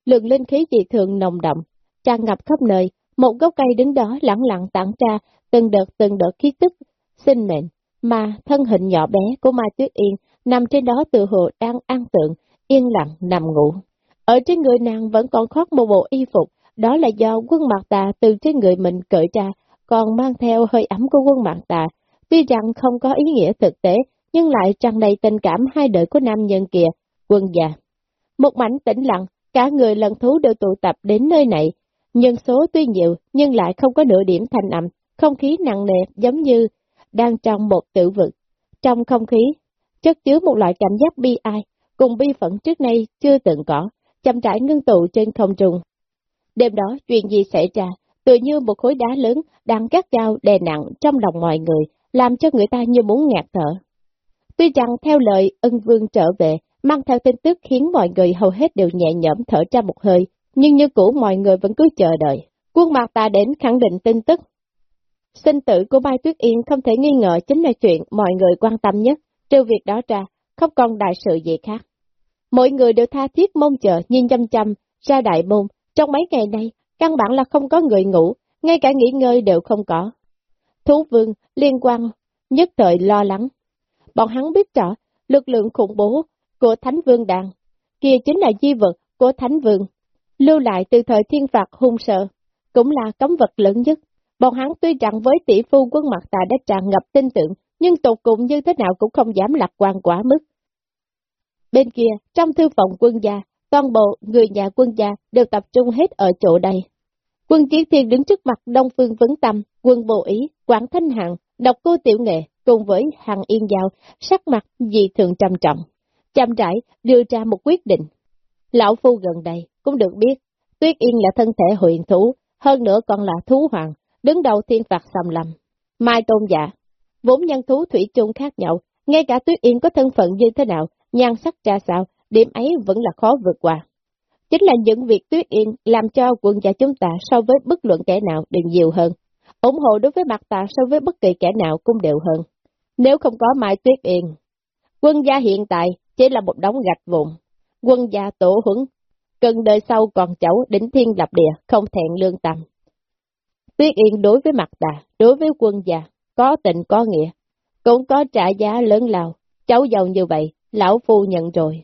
lượng linh khí dị thường nồng đậm, tràn ngập khắp nơi, một gốc cây đứng đó lặng lặng tản ra, từng đợt từng đợt khí tức, sinh mệnh, mà thân hình nhỏ bé của Mai Tuyết Yên nằm trên đó tự hồ đang an tượng, yên lặng nằm ngủ. Ở trên người nàng vẫn còn khoác một bộ y phục, đó là do quân mặt tà từ trên người mình cởi ra, còn mang theo hơi ấm của quân mặt tà. Tuy rằng không có ý nghĩa thực tế, nhưng lại tràn đầy tình cảm hai đời của nam nhân kia, quân già. Một mảnh tĩnh lặng, cả người lần thú đều tụ tập đến nơi này. Nhân số tuy nhiều, nhưng lại không có nửa điểm thanh âm, không khí nặng nề giống như đang trong một tử vực. Trong không khí, chất chứa một loại cảm giác bi ai, cùng bi phẫn trước nay chưa từng có, chậm rãi ngưng tụ trên không trung. Đêm đó, chuyện gì xảy ra, tự như một khối đá lớn đang cắt cao đè nặng trong lòng mọi người, làm cho người ta như muốn ngạt thở. Tuy rằng theo lời ân vương trở về, mang theo tin tức khiến mọi người hầu hết đều nhẹ nhõm thở ra một hơi, nhưng như cũ mọi người vẫn cứ chờ đợi. Quân mặt ta đến khẳng định tin tức. Sinh tử của Mai Tuyết Yên không thể nghi ngờ chính là chuyện mọi người quan tâm nhất, trừ việc đó ra, không còn đại sự gì khác. Mọi người đều tha thiết mong chờ nhìn chăm chăm ra đại môn, trong mấy ngày nay, căn bản là không có người ngủ, ngay cả nghỉ ngơi đều không có. Thú vương, liên quan, nhất thời lo lắng. Bọn hắn biết rõ, lực lượng khủng bố của Thánh Vương Đàn, kia chính là di vật của Thánh Vương, lưu lại từ thời thiên phạt hung sợ, cũng là cấm vật lớn nhất. Bọn hắn tuy rằng với tỷ phu quân mặt tà đã tràn ngập tin tưởng, nhưng tục cùng như thế nào cũng không dám lạc quan quá mức. Bên kia, trong thư phòng quân gia, toàn bộ người nhà quân gia đều tập trung hết ở chỗ đây. Quân chiến thiên đứng trước mặt Đông Phương Vấn Tâm, quân bộ ý, Quảng Thanh Hằng, độc cô tiểu nghệ, cùng với Hằng Yên Giao, sắc mặt dị thường trầm trọng. Chăm rãi đưa ra một quyết định. Lão Phu gần đây cũng được biết, Tuyết Yên là thân thể huyền thú, hơn nữa còn là thú hoàng, đứng đầu thiên phạt xâm lâm. Mai Tôn Giả, vốn nhân thú thủy chung khác nhau, ngay cả Tuyết Yên có thân phận như thế nào, nhan sắc ra sao, điểm ấy vẫn là khó vượt qua. Chính là những việc Tuyết Yên làm cho quân gia chúng ta so với bất luận kẻ nào đều nhiều hơn, ủng hộ đối với mặt ta so với bất kỳ kẻ nào cũng đều hơn. Nếu không có Mai Tuyết Yên, quân gia hiện tại chỉ là một đống gạch vụn, quân gia tổ huấn, cần đời sau còn cháu đỉnh thiên lập địa, không thẹn lương tâm. Tuyết Yên đối với mặt ta, đối với quân gia, có tình có nghĩa, cũng có trả giá lớn lao, cháu giàu như vậy, lão phu nhận rồi.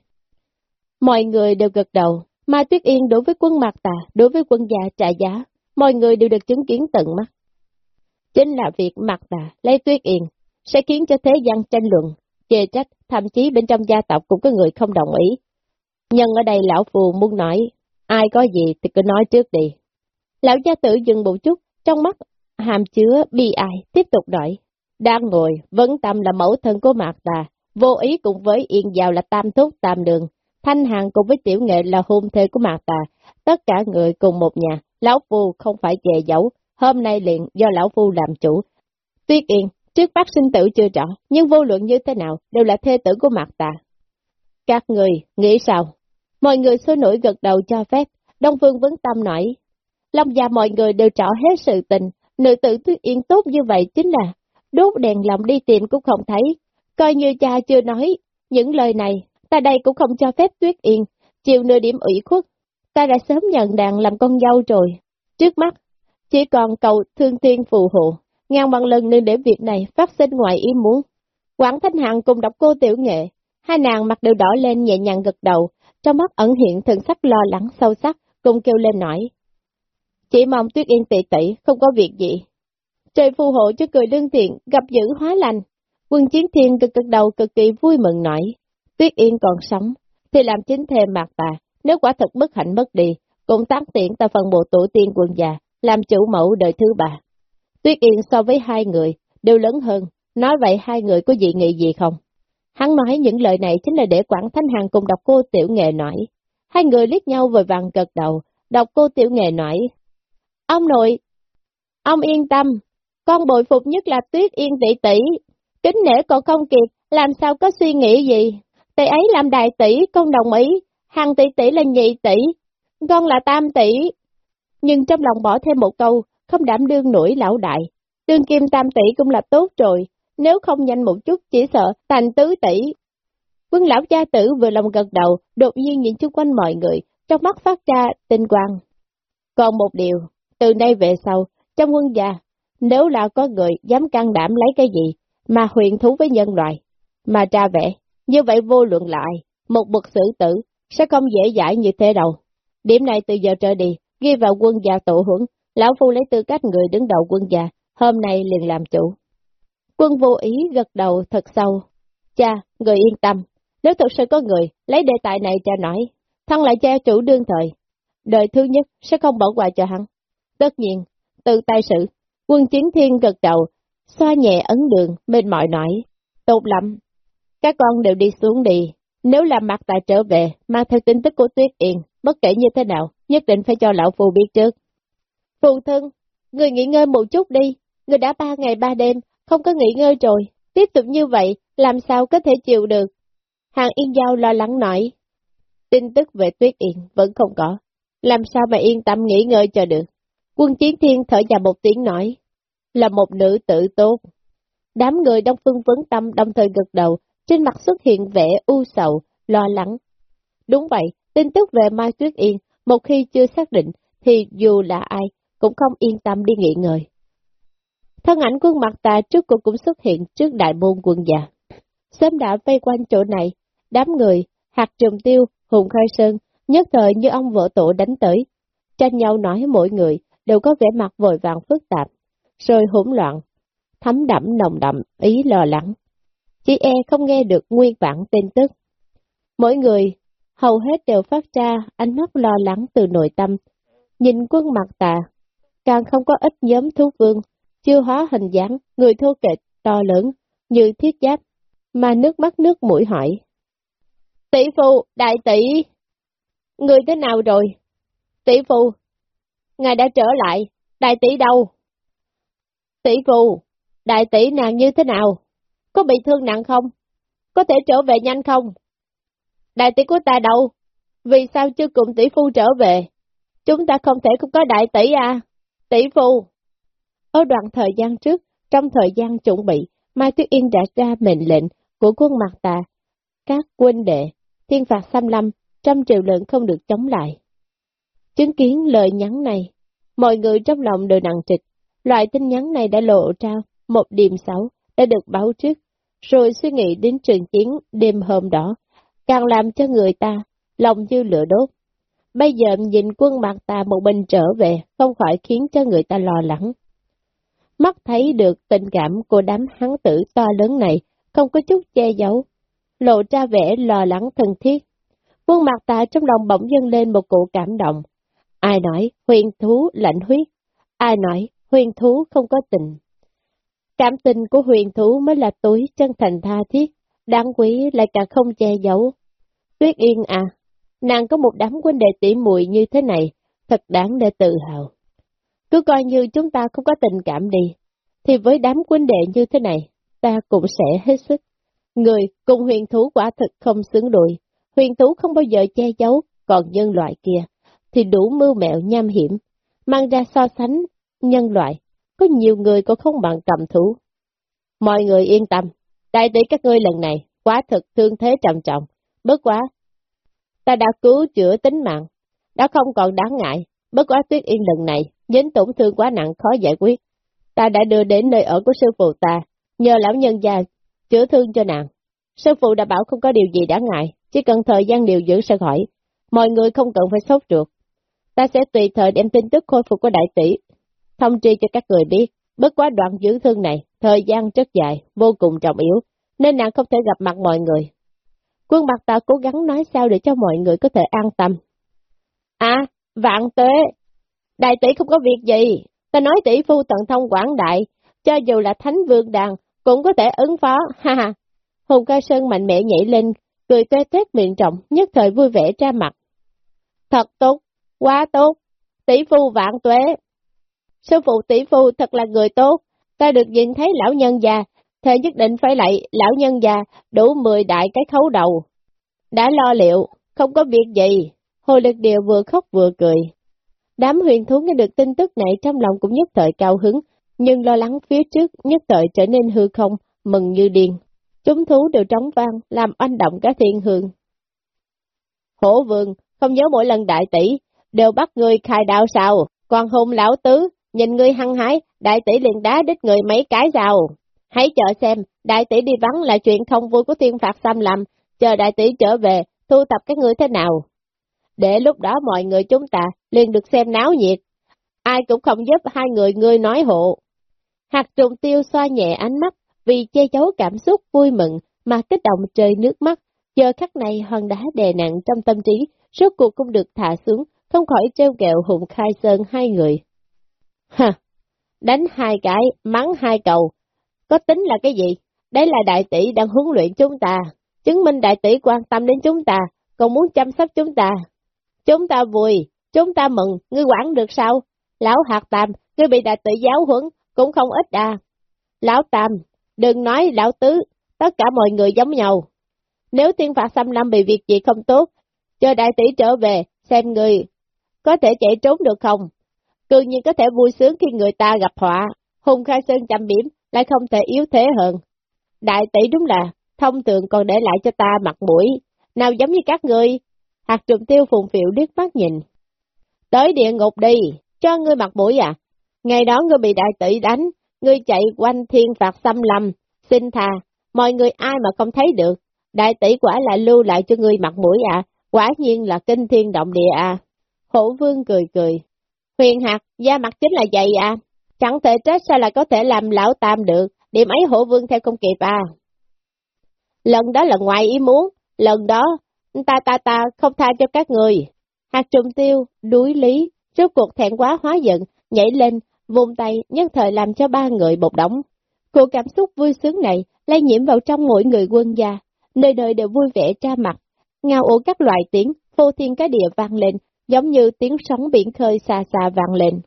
Mọi người đều gật đầu, Mai Tuyết Yên đối với quân Mạc Tà, đối với quân gia trả giá, mọi người đều được chứng kiến tận mắt. Chính là việc Mạc Tà lấy Tuyết Yên, sẽ khiến cho thế gian tranh luận, chê trách, thậm chí bên trong gia tộc cũng có người không đồng ý. Nhưng ở đây lão phù muốn nói, ai có gì thì cứ nói trước đi. Lão gia tử dừng một chút, trong mắt hàm chứa bi ai, tiếp tục nói. Đang ngồi, vấn tâm là mẫu thân của Mạc Tà, vô ý cùng với Yên Giao là tam thúc tam đường, Thanh Hằng cùng với Tiểu Nghệ là hôn thê của Mạc Tà, tất cả người cùng một nhà, Lão Phu không phải dè dẫu, hôm nay liền do Lão Phu làm chủ. Tuyết Yên, trước bắt sinh tử chưa rõ, nhưng vô luận như thế nào, đều là thê tử của Mạc Tà. Các người, nghĩ sao? Mọi người sôi nổi gật đầu cho phép, Đông Phương vấn tâm nói. Long gia mọi người đều rõ hết sự tình, nữ tử Tuyết Yên tốt như vậy chính là đốt đèn lòng đi tìm cũng không thấy, coi như cha chưa nói những lời này, ta đây cũng không cho phép tuyết yên, chịu nửa điểm ủy khuất, ta đã sớm nhận đàn làm con dâu rồi. Trước mắt, chỉ còn cầu thương Tiên phù hộ, ngàn bằng lần nên để việc này phát sinh ngoài ý muốn. Quảng Thanh Hằng cùng đọc cô tiểu nghệ, hai nàng mặt đều đỏ lên nhẹ nhàng gật đầu, trong mắt ẩn hiện thần sắc lo lắng sâu sắc, cùng kêu lên nói. Chỉ mong tuyết yên tị tỷ không có việc gì. Trời phù hộ cho cười lương thiện, gặp dữ hóa lành. Quân chiến thiên cực cực đầu cực kỳ vui mừng nói. Tuyết Yên còn sống, thì làm chính thêm mặt ta, nếu quả thật bất hạnh mất đi, cũng tán tiện ta phần bộ tổ tiên quân già, làm chủ mẫu đời thứ ba. Tuyết Yên so với hai người, đều lớn hơn, nói vậy hai người có dị nghị gì không? Hắn nói những lời này chính là để Quảng Thanh Hằng cùng đọc cô tiểu nghệ nói. Hai người liếc nhau vội vàng gật đầu, đọc cô tiểu nghệ nói. Ông nội, ông yên tâm, con bội phục nhất là Tuyết Yên tỷ tỷ, kính nể còn không kịp, làm sao có suy nghĩ gì? Tỷ ấy làm đại tỷ, con đồng ý, hàng tỷ tỷ là nhị tỷ, con là tam tỷ. Nhưng trong lòng bỏ thêm một câu, không đảm đương nổi lão đại. Đương kim tam tỷ cũng là tốt rồi, nếu không nhanh một chút chỉ sợ thành tứ tỷ. Quân lão gia tử vừa lòng gật đầu, đột nhiên nhìn chung quanh mọi người, trong mắt phát ra tinh quang. Còn một điều, từ nay về sau, trong quân gia, nếu là có người dám can đảm lấy cái gì, mà huyền thú với nhân loại, mà tra vẽ, như vậy vô luận lại, một bậc xử tử sẽ không dễ dãi như thế đâu. Điểm này từ giờ trở đi, ghi vào quân gia tổ huấn, lão phu lấy tư cách người đứng đầu quân gia, hôm nay liền làm chủ. Quân vô ý gật đầu thật sâu. Cha, người yên tâm, nếu thực sự có người lấy đề tài này cho nói, thăng lại cha chủ đương thời, đời thứ nhất sẽ không bỏ qua cho hắn. Tất nhiên, từ tai sự, quân chiến thiên gật đầu, xoa nhẹ ấn đường, mệt mỏi nói, tốt lắm, các con đều đi xuống đi, nếu làm mặt tại trở về, mang theo tin tức của Tuyết Yên, bất kể như thế nào, nhất định phải cho lão phù biết trước. Phù thân, người nghỉ ngơi một chút đi, người đã ba ngày ba đêm, không có nghỉ ngơi rồi, tiếp tục như vậy, làm sao có thể chịu được. Hàng Yên Giao lo lắng nói, tin tức về Tuyết Yên vẫn không có, làm sao mà yên tâm nghỉ ngơi cho được. Quân Chiến Thiên thở dài một tiếng nói, là một nữ tử tốt. Đám người đông phương vấn tâm đồng thời gật đầu, trên mặt xuất hiện vẻ u sầu, lo lắng. Đúng vậy, tin tức về Mai Tuyết Yên, một khi chưa xác định, thì dù là ai, cũng không yên tâm đi nghỉ ngơi. Thân ảnh quân mặt tà trước cô cũng xuất hiện trước đại môn quân già. Sớm đã vây quanh chỗ này, đám người, hạt trùm tiêu, hùng khai sơn, nhất thời như ông vợ tổ đánh tới. Tranh nhau nói mỗi người đều có vẻ mặt vội vàng phức tạp, rồi hỗn loạn, thấm đẫm nồng đậm, ý lo lắng. Chỉ e không nghe được nguyên bản tin tức. Mỗi người, hầu hết đều phát ra ánh mắt lo lắng từ nội tâm. Nhìn quân mặt tà, càng không có ít nhóm thú vương, chưa hóa hình dáng, người thô kệch, to lớn, như thiết giáp, mà nước mắt nước mũi hỏi. Tỷ phu, đại tỷ, người thế nào rồi? Tỷ phu, ngài đã trở lại, đại tỷ đâu? Tỷ phu, đại tỷ nàng như thế nào? Có bị thương nặng không? Có thể trở về nhanh không? Đại tỷ của ta đâu? Vì sao chưa cùng tỷ phu trở về? Chúng ta không thể không có đại tỷ à? Tỷ phu! Ở đoạn thời gian trước, trong thời gian chuẩn bị, Mai Tuyết Yên đã ra mệnh lệnh của quân mặt tà. Các quân đệ, thiên phạt xâm lâm, trăm triệu lượng không được chống lại. Chứng kiến lời nhắn này, mọi người trong lòng đều nặng trịch. Loại tin nhắn này đã lộ ra một điểm xấu, đã được báo trước, rồi suy nghĩ đến trận chiến đêm hôm đó, càng làm cho người ta lòng như lửa đốt. Bây giờ nhìn quân mặt ta một mình trở về, không khỏi khiến cho người ta lo lắng. Mắt thấy được tình cảm của đám hắn tử to lớn này, không có chút che giấu, lộ ra vẻ lo lắng thân thiết. Quân mặt ta trong lòng bỗng dâng lên một cụ cảm động. Ai nói huyền thú lạnh huyết, ai nói huyền thú không có tình. Cảm tình của huyền thú mới là tối chân thành tha thiết, đáng quý lại càng không che giấu. Tuyết Yên à, nàng có một đám huynh đệ tỉ muội như thế này, thật đáng để tự hào. Cứ coi như chúng ta không có tình cảm đi, thì với đám huynh đệ như thế này, ta cũng sẽ hết sức. Người cùng huyền thú quả thực không xứng đôi, huyền thú không bao giờ che giấu, còn nhân loại kia, thì đủ mưu mẹo nham hiểm, mang ra so sánh nhân loại, có nhiều người còn không bằng cầm thú. Mọi người yên tâm, đại tỷ các ngươi lần này, quá thực thương thế trầm trọng, bất quá. Ta đã cứu chữa tính mạng, đã không còn đáng ngại, bất quá tuyết yên lần này, dính tổn thương quá nặng khó giải quyết. Ta đã đưa đến nơi ở của sư phụ ta, nhờ lão nhân gia chữa thương cho nàng. Sư phụ đã bảo không có điều gì đáng ngại, chỉ cần thời gian điều dưỡng sẽ khỏi. Mọi người không cần phải sốt ruột. Ta sẽ tùy thời đem tin tức khôi phục của đại tỷ thông tri cho các người biết, bất quá đoạn dưỡng thương này, thời gian rất dài, vô cùng trọng yếu, nên nàng không thể gặp mặt mọi người. Quân mặt ta cố gắng nói sao để cho mọi người có thể an tâm. À, vạn tuế, đại tỷ không có việc gì, ta nói tỷ phu tận thông quảng đại, cho dù là thánh vương đàn, cũng có thể ứng phó, ha ha. Hùng ca sơn mạnh mẽ nhảy lên, cười tuê tét miệng trọng, nhất thời vui vẻ ra mặt. Thật tốt, quá tốt, tỷ phu vạn tuế. Sư phụ tỷ phu thật là người tốt, ta được nhìn thấy lão nhân già, thề nhất định phải lại lão nhân già đủ 10 đại cái khấu đầu. Đã lo liệu, không có việc gì, hồi lực điều vừa khóc vừa cười. Đám huyền thú nghe được tin tức này trong lòng cũng nhất thời cao hứng, nhưng lo lắng phía trước nhất thời trở nên hư không, mừng như điên. Chúng thú đều trống vang, làm oanh động cả thiên hương. Hổ vương, không nhớ mỗi lần đại tỷ, đều bắt người khai đạo sao, còn hùng lão tứ, Nhìn ngươi hăng hái, đại tỷ liền đá đít người mấy cái rào. Hãy chờ xem, đại tỷ đi vắng là chuyện không vui của thiên phạt xâm lầm, chờ đại tỷ trở về, thu tập các ngươi thế nào. Để lúc đó mọi người chúng ta liền được xem náo nhiệt. Ai cũng không giúp hai người ngươi nói hộ. Hạt trùng tiêu xoa nhẹ ánh mắt, vì che giấu cảm xúc vui mừng mà kích động trời nước mắt. Giờ khắc này hòn đá đè nặng trong tâm trí, rốt cuộc cũng được thả xuống, không khỏi treo kẹo hùng khai sơn hai người. Đánh hai cái, mắng hai cầu. Có tính là cái gì? Đấy là đại tỷ đang huấn luyện chúng ta, chứng minh đại tỷ quan tâm đến chúng ta, còn muốn chăm sóc chúng ta. Chúng ta vui, chúng ta mừng, ngươi quản được sao? Lão hạt tam, ngươi bị đại tỷ giáo huấn, cũng không ít à. Lão tam, đừng nói lão tứ, tất cả mọi người giống nhau. Nếu tiên phạt xâm lâm bị việc gì không tốt, chờ đại tỷ trở về, xem người có thể chạy trốn được không? Cư nhiên có thể vui sướng khi người ta gặp họa, hùng khai sơn chăm biển lại không thể yếu thế hơn. Đại tỷ đúng là, thông thường còn để lại cho ta mặt mũi, nào giống như các ngươi. Hạt trùng tiêu phùng phiệu điếc mắt nhìn. Tới địa ngục đi, cho ngươi mặt mũi à? Ngày đó ngươi bị đại tỷ đánh, ngươi chạy quanh thiên phạt xâm lâm, xin thà, mọi người ai mà không thấy được. Đại tỷ quả là lưu lại cho ngươi mặt mũi à, quả nhiên là kinh thiên động địa à. Hổ vương cười cười. Huyền hạt, da mặt chính là vậy à, chẳng thể trách sao lại có thể làm lão tam được, điểm ấy hổ vương theo không kịp à. Lần đó là ngoài ý muốn, lần đó, ta ta ta không tha cho các người. Hạt trùng tiêu, đuối lý, rốt cuộc thẹn quá hóa giận, nhảy lên, vùng tay, nhất thời làm cho ba người bột đóng. Cuộc cảm xúc vui sướng này lây nhiễm vào trong mỗi người quân gia, nơi nơi đều vui vẻ tra mặt, ngao ổ các loại tiếng, phô thiên cái địa vang lên, giống như tiếng sóng biển khơi xa xa vang lên.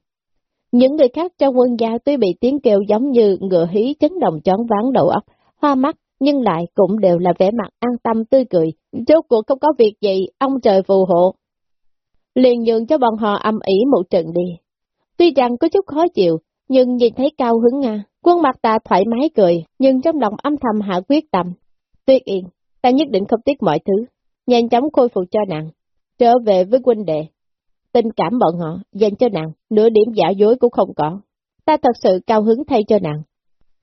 Những người khác trong quân gia tuy bị tiếng kêu giống như ngựa hí chấn động chón ván đầu óc, hoa mắt, nhưng lại cũng đều là vẻ mặt an tâm tươi cười, rốt cuộc không có việc gì, ông trời phù hộ. Liền nhường cho bọn họ âm ỉ một trận đi. Tuy rằng có chút khó chịu, nhưng nhìn thấy cao hứng à, Nga, quân mặt ta thoải mái cười, nhưng trong lòng âm thầm hạ quyết tâm. Tuyệt yên, ta nhất định không tiếc mọi thứ, nhanh chóng khôi phục cho nàng, trở về với quân đệ. Tình cảm bọn họ dành cho nàng, nửa điểm giả dối cũng không có. Ta thật sự cao hứng thay cho nàng.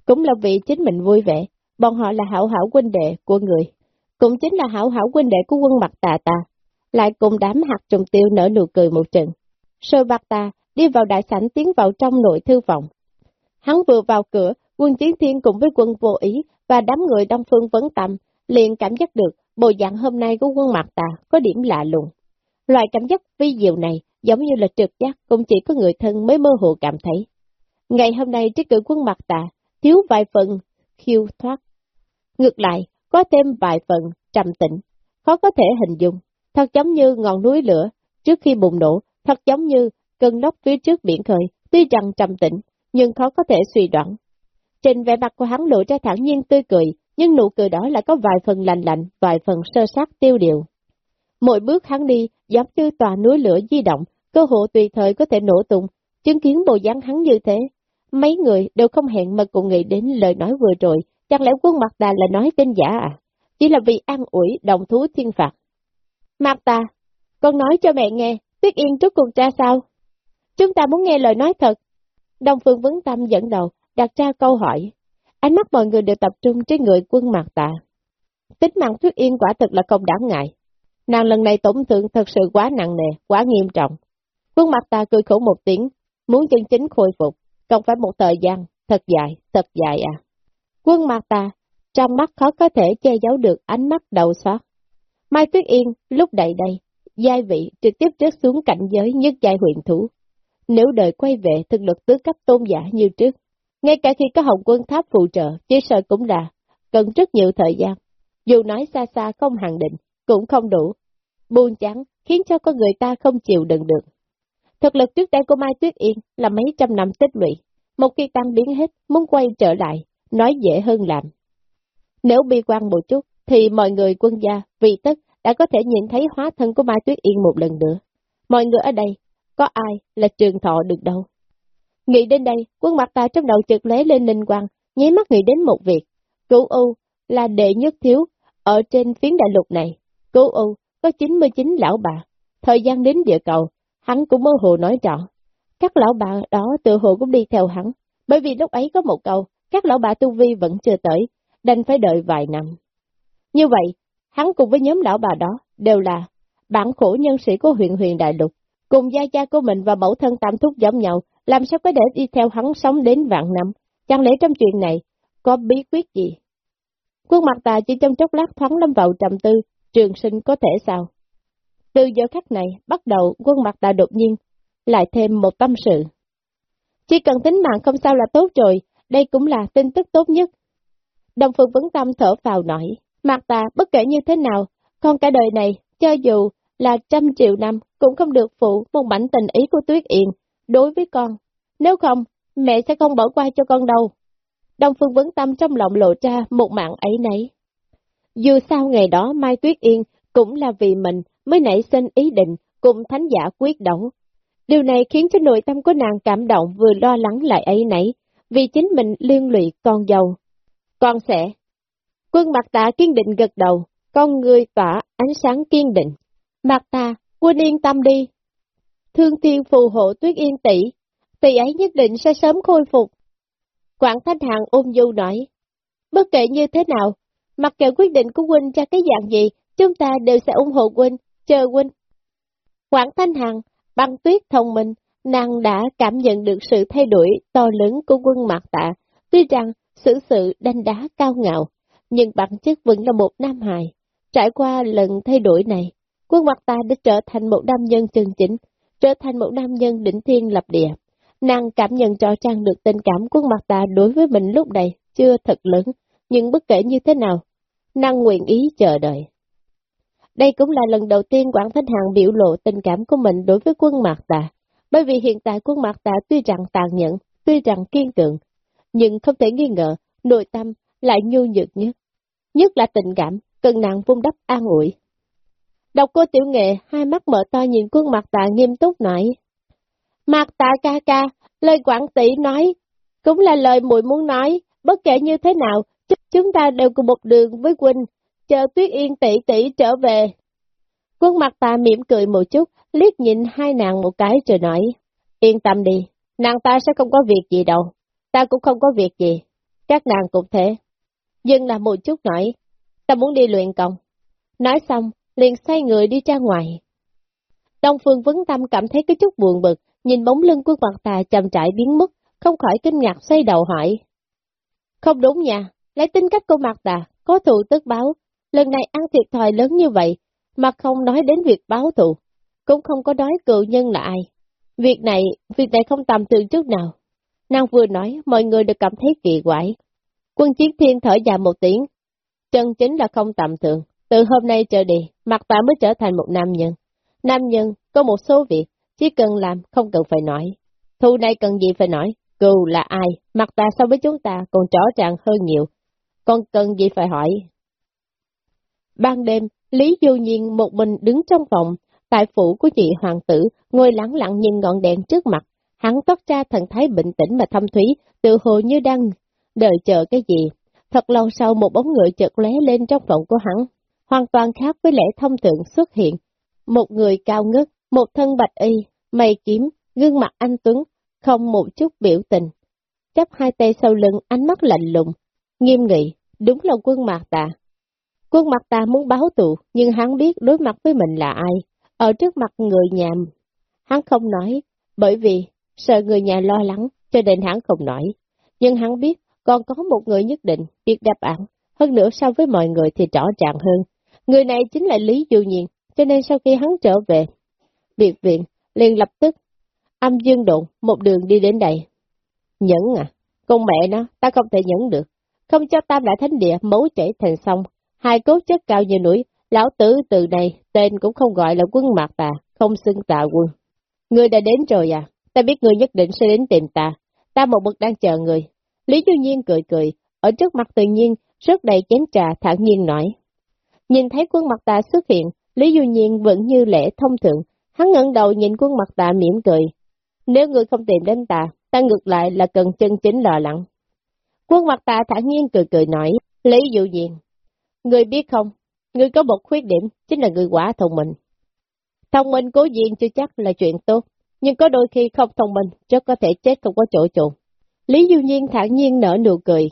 Cũng là vì chính mình vui vẻ, bọn họ là hảo hảo quân đệ của người. Cũng chính là hảo hảo quân đệ của quân mặt tà ta. Lại cùng đám hạt trùng tiêu nở nụ cười một trận. sơ bạc ta đi vào đại sảnh tiến vào trong nội thư phòng. Hắn vừa vào cửa, quân chiến thiên cùng với quân vô ý và đám người đông phương vấn tâm, liền cảm giác được bộ dạng hôm nay của quân mặt tà có điểm lạ lùng. Loại cảm giác vi diệu này giống như là trực giác cũng chỉ có người thân mới mơ hồ cảm thấy. Ngày hôm nay trước cử quân mặt tà, thiếu vài phần khiêu thoát. Ngược lại, có thêm vài phần trầm tĩnh, khó có thể hình dung, thật giống như ngọn núi lửa trước khi bùng nổ, thật giống như cơn lốc phía trước biển khơi, tuy rằng trầm tĩnh, nhưng khó có thể suy đoán. Trên vẻ mặt của hắn lộ ra thẳng nhiên tươi cười, nhưng nụ cười đó lại có vài phần lành lạnh, vài phần sơ sát tiêu điều. Mỗi bước hắn đi giống như tòa núi lửa di động, cơ hội tùy thời có thể nổ tung, chứng kiến bộ dáng hắn như thế. Mấy người đều không hẹn mà cùng nghĩ đến lời nói vừa rồi, chẳng lẽ quân mặt đà là nói tên giả à? Chỉ là vì an ủi đồng thú thiên phạt. Mặt ta, con nói cho mẹ nghe, Tuyết Yên trước cùng ra sao? Chúng ta muốn nghe lời nói thật. đồng Phương Vấn Tâm dẫn đầu, đặt ra câu hỏi. Ánh mắt mọi người đều tập trung trên người quân mạc tạ. Tính mạng Tuyết Yên quả thực là không đáng ngại. Nàng lần này tổn thương thật sự quá nặng nề, quá nghiêm trọng. Quân mặt ta cười khổ một tiếng, muốn chân chính khôi phục, còn phải một thời gian, thật dài, thật dài à. Quân mặt ta, trong mắt khó có thể che giấu được ánh mắt đầu xót. Mai Tuyết Yên lúc đầy đây, giai vị trực tiếp rớt xuống cảnh giới nhất giai huyền thủ. Nếu đời quay về thực lực tứ cấp tôn giả như trước, ngay cả khi có hồng quân tháp phụ trợ, chỉ sợ cũng là cần rất nhiều thời gian. Dù nói xa xa không hàng định, cũng không đủ. Buồn chán, khiến cho con người ta không chịu đựng được. Thực lực trước đây của Mai Tuyết Yên là mấy trăm năm tích lũy, một khi tăng biến hết, muốn quay trở lại, nói dễ hơn làm. Nếu bi quan một chút, thì mọi người quân gia, vị tất, đã có thể nhìn thấy hóa thân của Mai Tuyết Yên một lần nữa. Mọi người ở đây, có ai là trường thọ được đâu. Nghĩ đến đây, quân mặt ta trong đầu trực lóe lên linh quang, nháy mắt nghĩ đến một việc. Cửu U là đệ nhất thiếu ở trên phiến đại lục này. Cố U có 99 lão bà. Thời gian đến địa cầu, hắn cũng mơ hồ nói rõ. Các lão bà đó tự hồ cũng đi theo hắn, bởi vì lúc ấy có một câu, các lão bà tu vi vẫn chưa tới, đành phải đợi vài năm. Như vậy, hắn cùng với nhóm lão bà đó đều là bản khổ nhân sĩ của huyện huyền đại lục, cùng gia cha của mình và mẫu thân tam thúc giống nhau, làm sao có để đi theo hắn sống đến vạn năm, chẳng lẽ trong chuyện này có bí quyết gì? Quân mặt tà chỉ trong chốc lát thoáng lâm vào trầm tư, trường sinh có thể sao? Từ giờ khắc này, bắt đầu quân mặt đã đột nhiên, lại thêm một tâm sự. Chỉ cần tính mạng không sao là tốt rồi, đây cũng là tin tức tốt nhất. Đồng Phương Vấn Tâm thở vào nổi, mặt ta bất kể như thế nào, con cả đời này, cho dù là trăm triệu năm, cũng không được phụ một mảnh tình ý của Tuyết Yên đối với con. Nếu không, mẹ sẽ không bỏ qua cho con đâu. Đông Phương Vấn Tâm trong lòng lộ ra một mạng ấy nấy. Dù sao ngày đó Mai Tuyết Yên cũng là vì mình mới nảy sinh ý định cùng thánh giả quyết đấu. Điều này khiến cho nội tâm của nàng cảm động vừa lo lắng lại ấy nấy, vì chính mình liên lụy con giàu. Con sẽ. Quân mặt tạ kiên định gật đầu, con người tỏa ánh sáng kiên định. Mặt ta, quân yên tâm đi. Thương thiên phù hộ tuyết yên tỷ, tỷ ấy nhất định sẽ sớm khôi phục. Quảng Thanh Hạng ôm du nói, bất kể như thế nào, mặc kệ quyết định của huynh cho cái dạng gì, chúng ta đều sẽ ủng hộ huynh, chờ huynh. Quảng Thanh Hằng, băng tuyết thông minh, nàng đã cảm nhận được sự thay đổi to lớn của quân mạc tạ, tuy rằng sự sự đanh đá cao ngạo, nhưng bản chất vẫn là một nam hài. Trải qua lần thay đổi này, quân mặt ta đã trở thành một nam nhân chân chính, trở thành một nam nhân đỉnh thiên lập địa. Nàng cảm nhận rõ ràng được tình cảm quân mặt ta đối với mình lúc này chưa thật lớn, nhưng bất kể như thế nào, năng nguyện ý chờ đợi. Đây cũng là lần đầu tiên Quảng Thanh Hằng biểu lộ tình cảm của mình đối với quân Mạc Tà, bởi vì hiện tại quân Mạc Tà tuy rằng tàn nhẫn, tuy rằng kiên cường, nhưng không thể nghi ngờ, nội tâm lại nhu nhược nhất. Nhất là tình cảm, cần nàng vung đắp an ủi. Đọc cô tiểu nghệ, hai mắt mở to nhìn quân Mạc Tà nghiêm túc nói. Mạc Tà ca ca, lời Quảng tỷ nói, cũng là lời muội muốn nói, bất kể như thế nào, chúng ta đều cùng một đường với huynh chờ Tuyết Yên tỷ tỷ trở về. Quân mặt ta mỉm cười một chút, liếc nhìn hai nàng một cái rồi nói, yên tâm đi, nàng ta sẽ không có việc gì đâu, ta cũng không có việc gì, các nàng cũng thế. Dừng là một chút nói, ta muốn đi luyện công. Nói xong, liền xoay người đi ra ngoài. Đông Phương Vấn Tâm cảm thấy cái chút buồn bực, nhìn bóng lưng quân mặt tà chậm trại biến mất, không khỏi kinh ngạc xoay đầu hỏi. Không đúng nha, lấy tính cách của mặt tà, có thù tức báo, lần này ăn thiệt thòi lớn như vậy, mà không nói đến việc báo thù, cũng không có nói cựu nhân là ai. Việc này, việc này không tầm thường chút nào. Nàng vừa nói, mọi người đều cảm thấy kỳ quái. Quân chiến thiên thở dài một tiếng. Chân chính là không tầm thường. Từ hôm nay trở đi, mặt ta mới trở thành một nam nhân. Nam nhân có một số việc, chỉ cần làm, không cần phải nói. thu này cần gì phải nói, cừu là ai, mặt ta so với chúng ta còn rõ ràng hơn nhiều. Còn cần gì phải hỏi, Ban đêm, Lý Du Nhiên một mình đứng trong phòng, tại phủ của chị hoàng tử, ngồi lặng lặng nhìn ngọn đèn trước mặt. Hắn toát ra thần thái bình tĩnh mà thâm thúy, tự hồ như đang đợi chờ cái gì. Thật lâu sau một bóng người chợt lóe lên trong phòng của hắn, hoàn toàn khác với lẽ thông thường xuất hiện. Một người cao ngất, một thân bạch y, mày kiếm, gương mặt anh Tuấn, không một chút biểu tình. Chấp hai tay sau lưng, ánh mắt lạnh lùng, nghiêm nghị, đúng là quân mạc tà. Quân mặt ta muốn báo tụ nhưng hắn biết đối mặt với mình là ai. Ở trước mặt người nhà, hắn không nói, bởi vì sợ người nhà lo lắng, cho nên hắn không nói. Nhưng hắn biết còn có một người nhất định biết đáp án, hơn nữa so với mọi người thì rõ ràng hơn. Người này chính là Lý Du Nhiên, cho nên sau khi hắn trở về, biệt viện liền lập tức âm dương độn một đường đi đến đây. Nhẫn à, con mẹ nó, ta không thể nhẫn được, không cho tam đại thánh địa máu chảy thành sông, Hai cốt chất cao như núi, lão tử từ này, tên cũng không gọi là quân mạc tà, không xưng tà quân. Người đã đến rồi à, ta biết người nhất định sẽ đến tìm ta, ta một bậc đang chờ người. Lý Du Nhiên cười cười, ở trước mặt tự nhiên, rất đầy chén trà thản nhiên nói. Nhìn thấy quân mặt tà xuất hiện, Lý Du Nhiên vẫn như lễ thông thượng, hắn ngẩng đầu nhìn quân mặt tà mỉm cười. Nếu người không tìm đến ta, ta ngược lại là cần chân chính lo lắng. Quân mặt tà thản nhiên cười cười nói, Lý Dụ Diện, Người biết không, người có một khuyết điểm, chính là người quả thông minh. Thông minh cố diện chưa chắc là chuyện tốt, nhưng có đôi khi không thông minh, rất có thể chết không có chỗ trụ. Lý Du Nhiên thản nhiên nở nụ cười.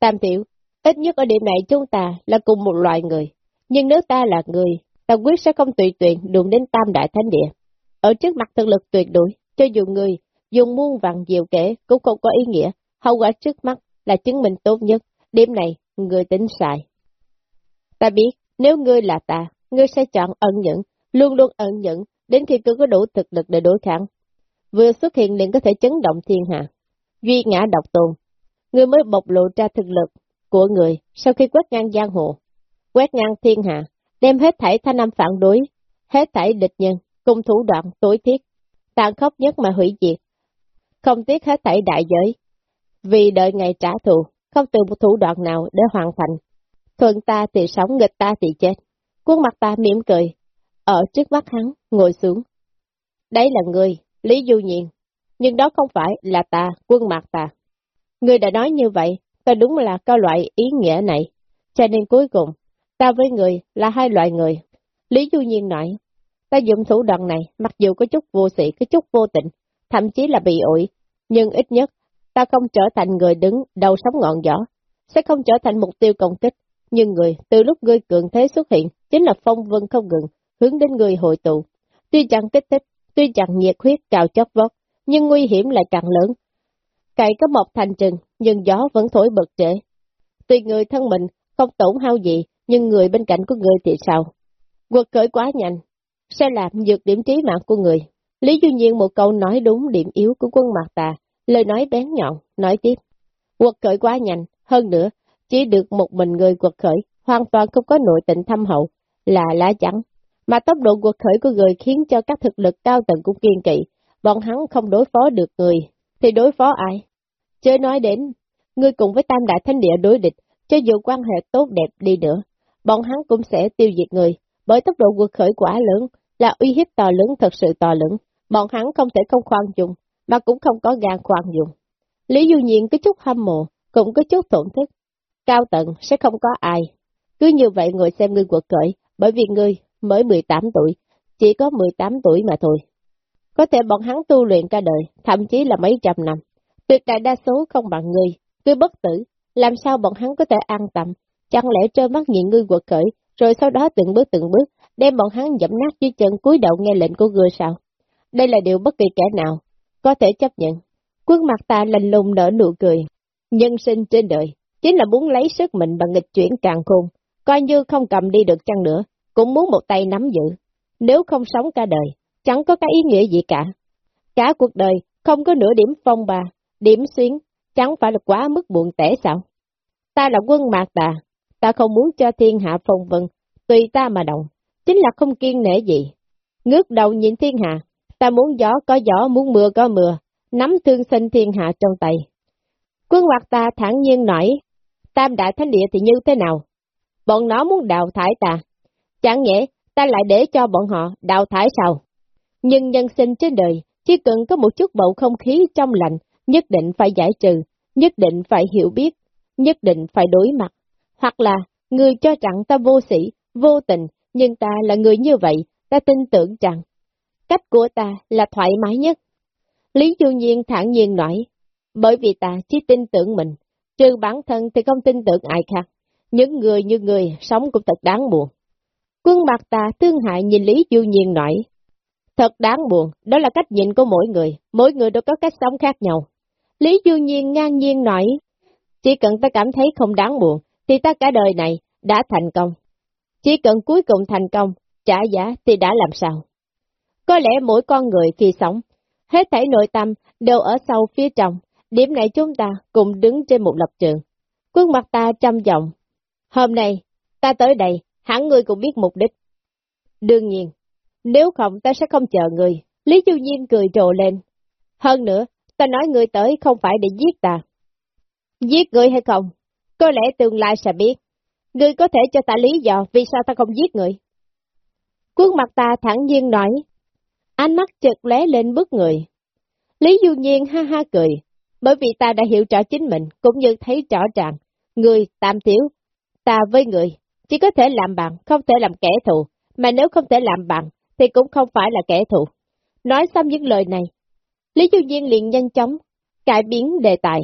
Tam tiểu, ít nhất ở điểm này chúng ta là cùng một loại người. Nhưng nếu ta là người, ta quyết sẽ không tùy tiện đụng đến tam đại thánh địa. Ở trước mặt thực lực tuyệt đối, cho dù người dùng muôn vàng diệu kể cũng không có ý nghĩa, hậu quả trước mắt là chứng minh tốt nhất. Điểm này, người tính sai. Ta biết, nếu ngươi là ta, ngươi sẽ chọn ẩn nhẫn, luôn luôn ẩn nhẫn, đến khi cứ có đủ thực lực để đối kháng. Vừa xuất hiện liền có thể chấn động thiên hạ. Duy ngã độc tôn, ngươi mới bộc lộ ra thực lực của người sau khi quét ngang giang hồ, quét ngang thiên hạ, đem hết thảy thanh âm phản đối, hết thảy địch nhân, cùng thủ đoạn tối thiết, tàn khốc nhất mà hủy diệt. Không tiếc hết thảy đại giới, vì đợi ngày trả thù, không từ một thủ đoạn nào để hoàn thành. Thuận ta thì sống, nghịch ta thì chết. Quân mặt ta mỉm cười, ở trước mắt hắn, ngồi xuống. Đấy là người, Lý Du Nhiên, nhưng đó không phải là ta, quân mặt ta. Người đã nói như vậy, ta đúng là có loại ý nghĩa này, cho nên cuối cùng, ta với người là hai loại người. Lý Du Nhiên nói, ta dùng thủ đoạn này, mặc dù có chút vô sĩ, có chút vô tình, thậm chí là bị ủi, nhưng ít nhất, ta không trở thành người đứng đầu sóng ngọn gió, sẽ không trở thành mục tiêu công kích, nhưng người, từ lúc ngươi cường thế xuất hiện, chính là phong vân không ngừng, hướng đến người hội tụ. Tuy chẳng kích thích, tuy chẳng nhiệt huyết cào chót vót, nhưng nguy hiểm lại càng lớn. Cậy có một thành trừng, nhưng gió vẫn thổi bật trễ. Tuy người thân mình không tổn hao gì, nhưng người bên cạnh của người thì sao? Quật khởi quá nhanh, sẽ làm nhược điểm trí mạng của người. Lý Duy Nhiên một câu nói đúng điểm yếu của quân Mạc Tà, lời nói bén nhọn, nói tiếp. Quật khởi quá nhanh, hơn nữa, chỉ được một mình người quật khởi, hoàn toàn không có nội tịnh thâm hậu, là lá trắng. Mà tốc độ quật khởi của người khiến cho các thực lực cao tầng cũng kiên kỵ, bọn hắn không đối phó được người, thì đối phó ai? Chưa nói đến, người cùng với tam đại thánh địa đối địch, cho dù quan hệ tốt đẹp đi nữa, bọn hắn cũng sẽ tiêu diệt người, bởi tốc độ vượt khởi quả lớn là uy hiếp to lớn thật sự to lớn, bọn hắn không thể không khoan dung, mà cũng không có gan khoan dùng Lý Du Nhiên có chút hâm mộ, cũng có chút tổn thức. Cao tận sẽ không có ai. Cứ như vậy ngồi xem ngươi quật cởi, bởi vì ngươi mới 18 tuổi, chỉ có 18 tuổi mà thôi. Có thể bọn hắn tu luyện cả đời, thậm chí là mấy trăm năm. Tuyệt đại đa số không bằng ngươi, ngươi bất tử, làm sao bọn hắn có thể an tâm, chẳng lẽ trơ mắt nhìn ngươi quật cởi, rồi sau đó từng bước từng bước, đem bọn hắn dẫm nát dưới chân cúi đầu nghe lệnh của ngươi sao? Đây là điều bất kỳ kẻ nào, có thể chấp nhận. Quân mặt ta lành lùng nở nụ cười. Nhân sinh trên đời, chính là muốn lấy sức mình bằng nghịch chuyển càng khôn, coi như không cầm đi được chăng nữa, cũng muốn một tay nắm giữ. Nếu không sống cả đời, chẳng có cái ý nghĩa gì cả. Cả cuộc đời, không có nửa điểm phong ba, điểm xuyến, chẳng phải là quá mức buồn tẻ sao? Ta là quân mạc tà, ta không muốn cho thiên hạ phong vân, tùy ta mà động, chính là không kiên nể gì. Ngước đầu nhìn thiên hạ, ta muốn gió có gió, muốn mưa có mưa, nắm thương sinh thiên hạ trong tay. Quân hoạt ta thẳng nhiên nói, tam đại thánh địa thì như thế nào? Bọn nó muốn đào thải ta, chẳng nhẽ ta lại để cho bọn họ đào thải sao? Nhưng nhân sinh trên đời, chỉ cần có một chút bầu không khí trong lành, nhất định phải giải trừ, nhất định phải hiểu biết, nhất định phải đối mặt. Hoặc là, người cho rằng ta vô sĩ, vô tình, nhưng ta là người như vậy, ta tin tưởng rằng, cách của ta là thoải mái nhất. Lý Du Nhiên thản nhiên nói, bởi vì ta chỉ tin tưởng mình, trừ bản thân thì không tin tưởng ai khác. Những người như người sống cũng thật đáng buồn. Quân mặt ta thương hại nhìn Lý Du Nhiên nói, Thật đáng buồn, đó là cách nhìn của mỗi người, mỗi người đều có cách sống khác nhau. Lý Du Nhiên ngang nhiên nói, chỉ cần ta cảm thấy không đáng buồn, thì ta cả đời này đã thành công. Chỉ cần cuối cùng thành công, trả giá thì đã làm sao? Có lẽ mỗi con người khi sống, hết thảy nội tâm đều ở sau phía trong, điểm này chúng ta cùng đứng trên một lập trường. Quân mặt ta trầm giọng, hôm nay, ta tới đây, hẳn người cũng biết mục đích. Đương nhiên, nếu không ta sẽ không chờ người. Lý Chu Nhiên cười trồ lên. Hơn nữa, ta nói người tới không phải để giết ta. Giết người hay không? Có lẽ tương lai sẽ biết. Ngươi có thể cho ta lý do vì sao ta không giết người. Quân mặt ta thẳng nhiên nói. Ánh mắt chợt lé lên bước người. Lý Du Nhiên ha ha cười, bởi vì ta đã hiểu rõ chính mình, cũng như thấy rõ ràng, người tam thiếu, ta với người, chỉ có thể làm bạn, không thể làm kẻ thù, mà nếu không thể làm bạn, thì cũng không phải là kẻ thù. Nói xong những lời này, Lý Du Nhiên liền nhanh chóng, cải biến đề tài.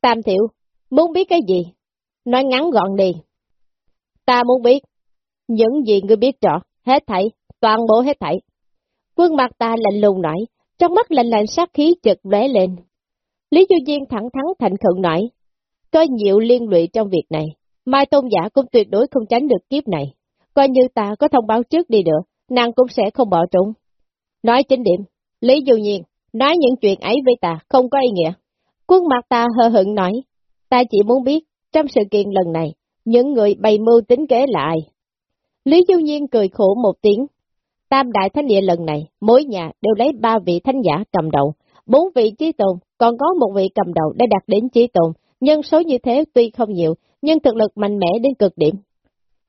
Tam thiệu, muốn biết cái gì? Nói ngắn gọn đi. Ta muốn biết. Những gì ngươi biết rõ, hết thảy, toàn bộ hết thảy. Quân mặt ta lạnh lùng nói, trong mắt lạnh lạnh sát khí chợt lóe lên. Lý Du Diên thẳng thắn thành khẩn nói, có nhiều liên lụy trong việc này, Mai Tôn giả cũng tuyệt đối không tránh được kiếp này. Coi như ta có thông báo trước đi được, nàng cũng sẽ không bỏ trốn. Nói chính điểm, Lý Du Nhiên, nói những chuyện ấy với ta không có ý nghĩa. Quân mặt ta hờ hững nói, ta chỉ muốn biết, trong sự kiện lần này, những người bày mưu tính kế là ai? Lý Du Nhiên cười khổ một tiếng. Tam đại thánh địa lần này, mỗi nhà đều lấy ba vị thánh giả cầm đầu, bốn vị trí tồn, còn có một vị cầm đầu đã đạt đến trí tồn. Nhân số như thế tuy không nhiều, nhưng thực lực mạnh mẽ đến cực điểm.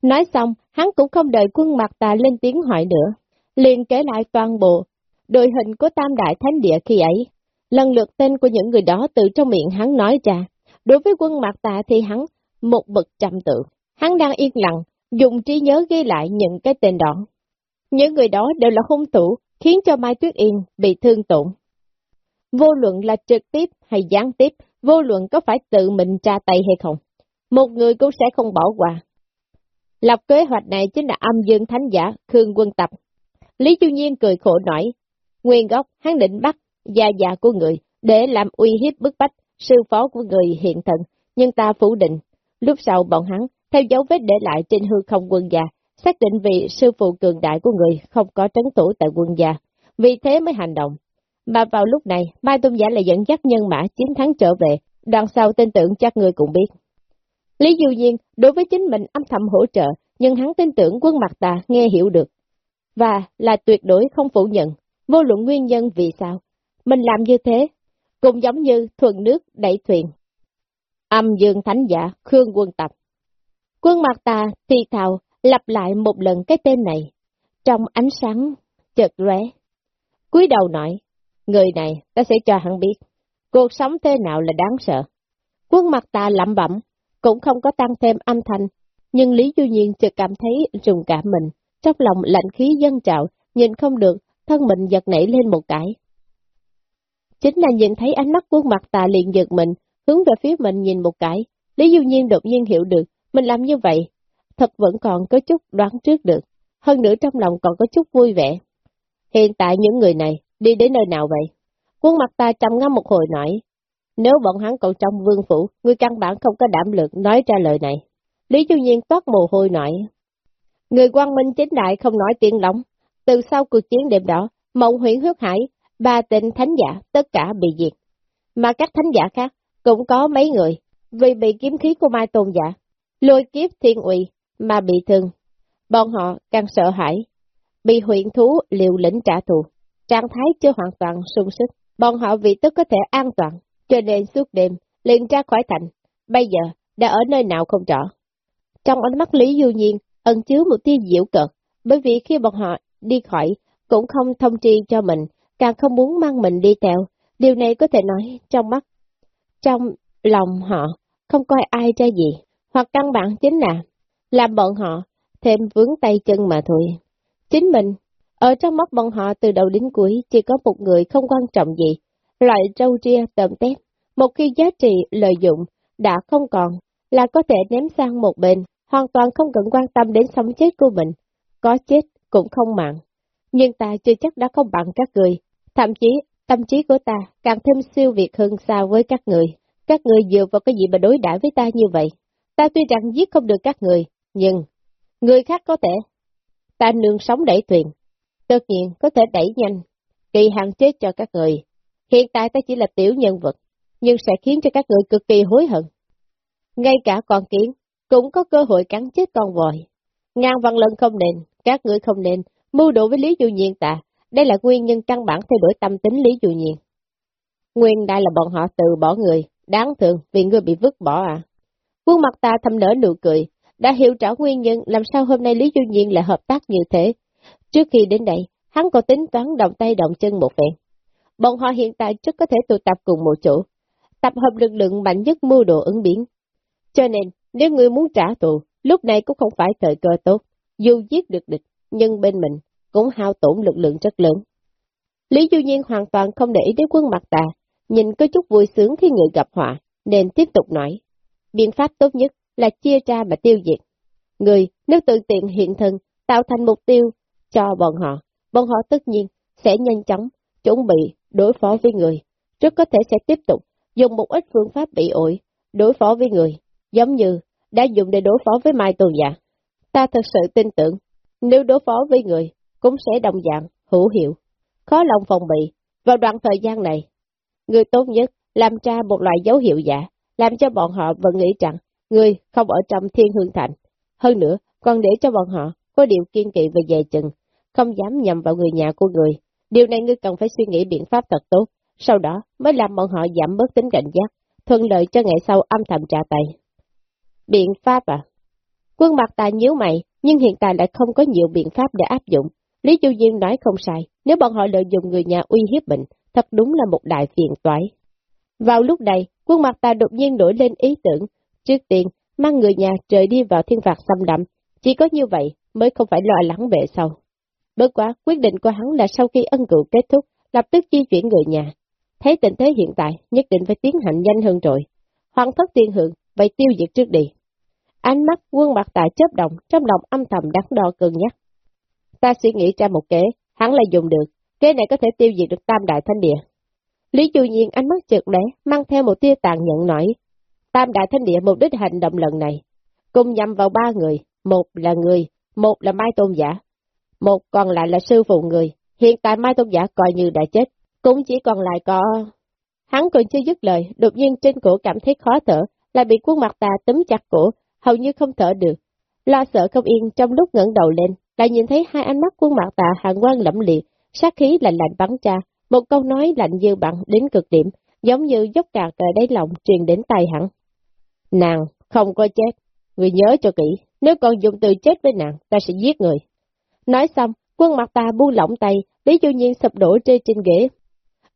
Nói xong, hắn cũng không đợi quân mặt tà lên tiếng hỏi nữa, liền kể lại toàn bộ, đội hình của tam đại thánh địa khi ấy. Lần lượt tên của những người đó từ trong miệng hắn nói ra. Đối với quân mặt tà thì hắn một bậc trăm tự. Hắn đang yên lặng, dùng trí nhớ ghi lại những cái tên đó. Những người đó đều là hung thủ, khiến cho Mai Tuyết Yên bị thương tổn. Vô luận là trực tiếp hay gián tiếp, vô luận có phải tự mình tra tay hay không, một người cũng sẽ không bỏ qua. Lập kế hoạch này chính là âm dương thánh giả Khương Quân Tập. Lý Chu Nhiên cười khổ nói, nguyên gốc hắn định bắt gia già của người để làm uy hiếp bức bách sư phó của người hiện thần, nhưng ta phủ định. Lúc sau bọn hắn, theo dấu vết để lại trên hư không quân già xác định vị sư phụ cường đại của người không có trấn thủ tại quân gia, vì thế mới hành động. Mà vào lúc này, Mai Tôn Giả lại dẫn dắt nhân mã chiến thắng trở về, đoàn sau tin tưởng chắc người cũng biết. Lý Du Nhiên đối với chính mình âm thầm hỗ trợ, nhưng hắn tin tưởng quân mặt tà nghe hiểu được. Và là tuyệt đối không phủ nhận, vô luận nguyên nhân vì sao. Mình làm như thế, cũng giống như thuần nước đẩy thuyền. Âm dương thánh giả, Khương quân tập. Quân mặt tà thì thào lặp lại một lần cái tên này, trong ánh sáng chợt lóe. cúi đầu nói, người này ta sẽ cho hắn biết, cuộc sống thế nào là đáng sợ. Quân mặt ta lẩm bẩm, cũng không có tăng thêm âm thanh, nhưng Lý Du Nhiên chợt cảm thấy rùng cả mình, trong lòng lạnh khí dân trào, nhìn không được, thân mình giật nảy lên một cái. Chính là nhìn thấy ánh mắt quân mặt tà liền giật mình, hướng về phía mình nhìn một cái, Lý Du Nhiên đột nhiên hiểu được, mình làm như vậy, thật vẫn còn có chút đoán trước được, hơn nữa trong lòng còn có chút vui vẻ. Hiện tại những người này, đi đến nơi nào vậy? Quân mặt ta trầm ngắm một hồi nói, nếu bọn hắn còn trong vương phủ, người căn bản không có đảm lực nói ra lời này. Lý Du Nhiên toát mồ hôi nổi. người quan minh chính đại không nói tiếng lóng, từ sau cuộc chiến đêm đó, mộng huyện hước hải, ba tên thánh giả tất cả bị diệt. Mà các thánh giả khác cũng có mấy người, vì bị kiếm khí của Mai Tôn giả, lôi kiếp thiên uy mà bị thương. Bọn họ càng sợ hãi, bị huyện thú liều lĩnh trả thù, trạng thái chưa hoàn toàn sung sức. Bọn họ vì tức có thể an toàn, cho nên suốt đêm liền ra khỏi thành, bây giờ đã ở nơi nào không rõ. Trong ánh mắt Lý Du Nhiên ẩn chứa một tia diễu cợt, bởi vì khi bọn họ đi khỏi cũng không thông tri cho mình, càng không muốn mang mình đi theo. Điều này có thể nói trong mắt, trong lòng họ không coi ai ra gì, hoặc căn bản chính là làm bọn họ thêm vướng tay chân mà thôi. Chính mình, ở trong mắt bọn họ từ đầu đến cuối chỉ có một người không quan trọng gì, loại trâu ria tầm tép, một khi giá trị lợi dụng đã không còn, là có thể ném sang một bên, hoàn toàn không cần quan tâm đến sống chết của mình, có chết cũng không mạng. Nhưng ta chưa chắc đã không bằng các người, thậm chí tâm trí của ta càng thêm siêu việt hơn xa với các người. Các người dựa vào cái gì mà đối đãi với ta như vậy? Ta tuy rằng giết không được các người, nhưng người khác có thể. Ta nương sống đẩy thuyền, tất nhiên có thể đẩy nhanh, kỳ hạn chết cho các người. Hiện tại ta chỉ là tiểu nhân vật, nhưng sẽ khiến cho các người cực kỳ hối hận. Ngay cả con kiến cũng có cơ hội cắn chết con vòi. Ngàn văn lần không nên, các người không nên, mưu đồ với Lý Du Nhiên ta, đây là nguyên nhân căn bản thay đổi tâm tính Lý Du Nhiên. Nguyên đại là bọn họ từ bỏ người, đáng thương vì người bị vứt bỏ à. Quân mặt ta thầm nở nụ cười, đã hiểu rõ nguyên nhân làm sao hôm nay Lý Du Nhiên lại hợp tác như thế. Trước khi đến đây, hắn có tính toán động tay động chân một phen. Bọn họ hiện tại chắc có thể tụ tập cùng một chỗ, tập hợp lực lượng mạnh nhất mưu đồ ứng biến. Cho nên, nếu người muốn trả thù, lúc này cũng không phải thời cơ tốt, dù giết được địch, nhưng bên mình cũng hao tổn lực lượng rất lớn. Lý Du Nhiên hoàn toàn không để ý đến quân mặt tà, nhìn có chút vui sướng khi người gặp họa, nên tiếp tục nói. Biện pháp tốt nhất là chia ra và tiêu diệt. Người nếu tự tiện hiện thân, tạo thành mục tiêu cho bọn họ, bọn họ tất nhiên sẽ nhanh chóng chuẩn bị đối phó với người. Rất có thể sẽ tiếp tục dùng một ít phương pháp bị ổi, đối phó với người, giống như đã dùng để đối phó với Mai Tuần Giả. Dạ. Ta thật sự tin tưởng, nếu đối phó với người, cũng sẽ đồng dạng, hữu hiệu, khó lòng phòng bị. Vào đoạn thời gian này, người tốt nhất làm ra một loại dấu hiệu giả, làm cho bọn họ vẫn nghĩ rằng người không ở trong thiên hương thành. Hơn nữa, còn để cho bọn họ có điều kiên kỵ về dè chừng, không dám nhầm vào người nhà của người. Điều này ngươi cần phải suy nghĩ biện pháp thật tốt, sau đó mới làm bọn họ giảm bớt tính cảnh giác, thuận lợi cho ngày sau âm thầm trả tay. Biện pháp à? Quân mặt ta nhíu mày, nhưng hiện tại lại không có nhiều biện pháp để áp dụng. Lý Du Duyên nói không sai, nếu bọn họ lợi dụng người nhà uy hiếp mình, thật đúng là một đại phiền toái. Vào lúc này, quân mặt ta đột nhiên nổi lên ý tưởng, trước tiên, mang người nhà trời đi vào thiên phạt xâm đậm, chỉ có như vậy mới không phải lo lắng về sau. Bất quá, quyết định của hắn là sau khi ân cựu kết thúc, lập tức di chuyển người nhà. Thấy tình thế hiện tại, nhất định phải tiến hành nhanh hơn rồi. Hoàng thất tiên hưởng, vậy tiêu diệt trước đi. Ánh mắt quân mặt tại chớp động, trong lòng âm thầm đắn đo cân nhắc. Ta suy nghĩ ra một kế, hắn là dùng được, kế này có thể tiêu diệt được tam đại thanh địa. Lý Chu Nhiên ánh mắt trượt lé, mang theo một tia tàn nhận nổi. Tam đại thánh địa mục đích hành động lần này, cùng nhằm vào ba người, một là người, một là Mai Tôn Giả, một còn lại là sư phụ người. Hiện tại Mai Tôn Giả coi như đã chết, cũng chỉ còn lại có... Hắn còn chưa dứt lời, đột nhiên trên cổ cảm thấy khó thở, là bị khuôn mặt tà túm chặt cổ, hầu như không thở được. Lo sợ không yên trong lúc ngẩng đầu lên, lại nhìn thấy hai ánh mắt khuôn mặt tà hàng quan lẫm liệt, sát khí lạnh lạnh bắn ra, một câu nói lạnh như bằng đến cực điểm, giống như dốc cạt ở đáy lòng truyền đến tay hắn. Nàng, không có chết, người nhớ cho kỹ, nếu còn dùng từ chết với nàng, ta sẽ giết người. Nói xong, quân mặt ta buông lỏng tay, Lý Du Nhiên sụp đổ trên trên ghế.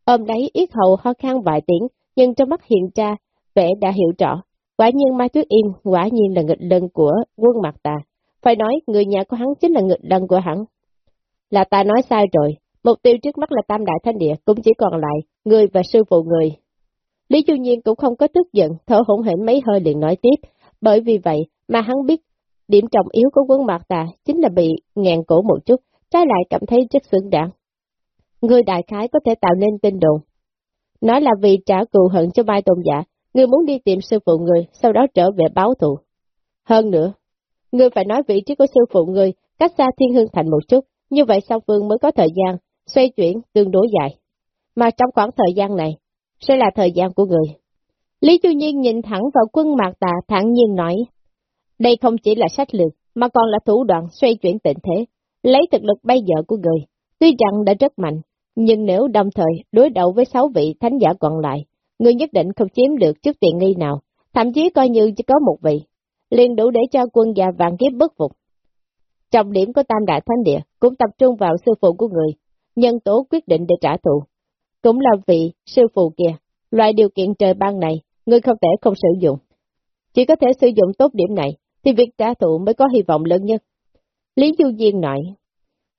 Ôm lấy yết hầu ho khan vài tiếng, nhưng trong mắt hiện ra, vẻ đã hiểu rõ. Quả nhiên Mai Tuyết Yên quả nhiên là nghịch lân của quân mặt ta. Phải nói, người nhà của hắn chính là nghịch lân của hắn. Là ta nói sai rồi, mục tiêu trước mắt là Tam Đại Thanh Địa, cũng chỉ còn lại, người và sư phụ người. Lý Du Nhiên cũng không có tức giận, thở hổn hển mấy hơi liền nói tiếp, bởi vì vậy mà hắn biết điểm trọng yếu của quân mạc tà chính là bị ngàn cổ một chút, trái lại cảm thấy rất xứng đáng. Người đại khái có thể tạo nên tin đồn. Nói là vì trả cù hận cho Mai Tôn Giả, người muốn đi tìm sư phụ người, sau đó trở về báo thù. Hơn nữa, người phải nói vị trí của sư phụ người cách xa thiên hương thành một chút, như vậy sau phương mới có thời gian xoay chuyển tương đối dài. Mà trong khoảng thời gian này, sẽ là thời gian của người. Lý Chu Nhiên nhìn thẳng vào quân mạc tà thẳng nhiên nói, đây không chỉ là sách lược, mà còn là thủ đoạn xoay chuyển tình thế, lấy thực lực bây giờ của người. Tuy rằng đã rất mạnh, nhưng nếu đồng thời đối đầu với sáu vị thánh giả còn lại, người nhất định không chiếm được chút tiện nghi nào, thậm chí coi như chỉ có một vị, liền đủ để cho quân già vàng kiếp bất phục. Trọng điểm của Tam Đại Thánh Địa cũng tập trung vào sư phụ của người, nhân tố quyết định để trả thù. Cũng là vị sư phụ kia, loại điều kiện trời ban này, ngươi không thể không sử dụng. Chỉ có thể sử dụng tốt điểm này, thì việc trả thù mới có hy vọng lớn nhất. Lý Du Duyên nói,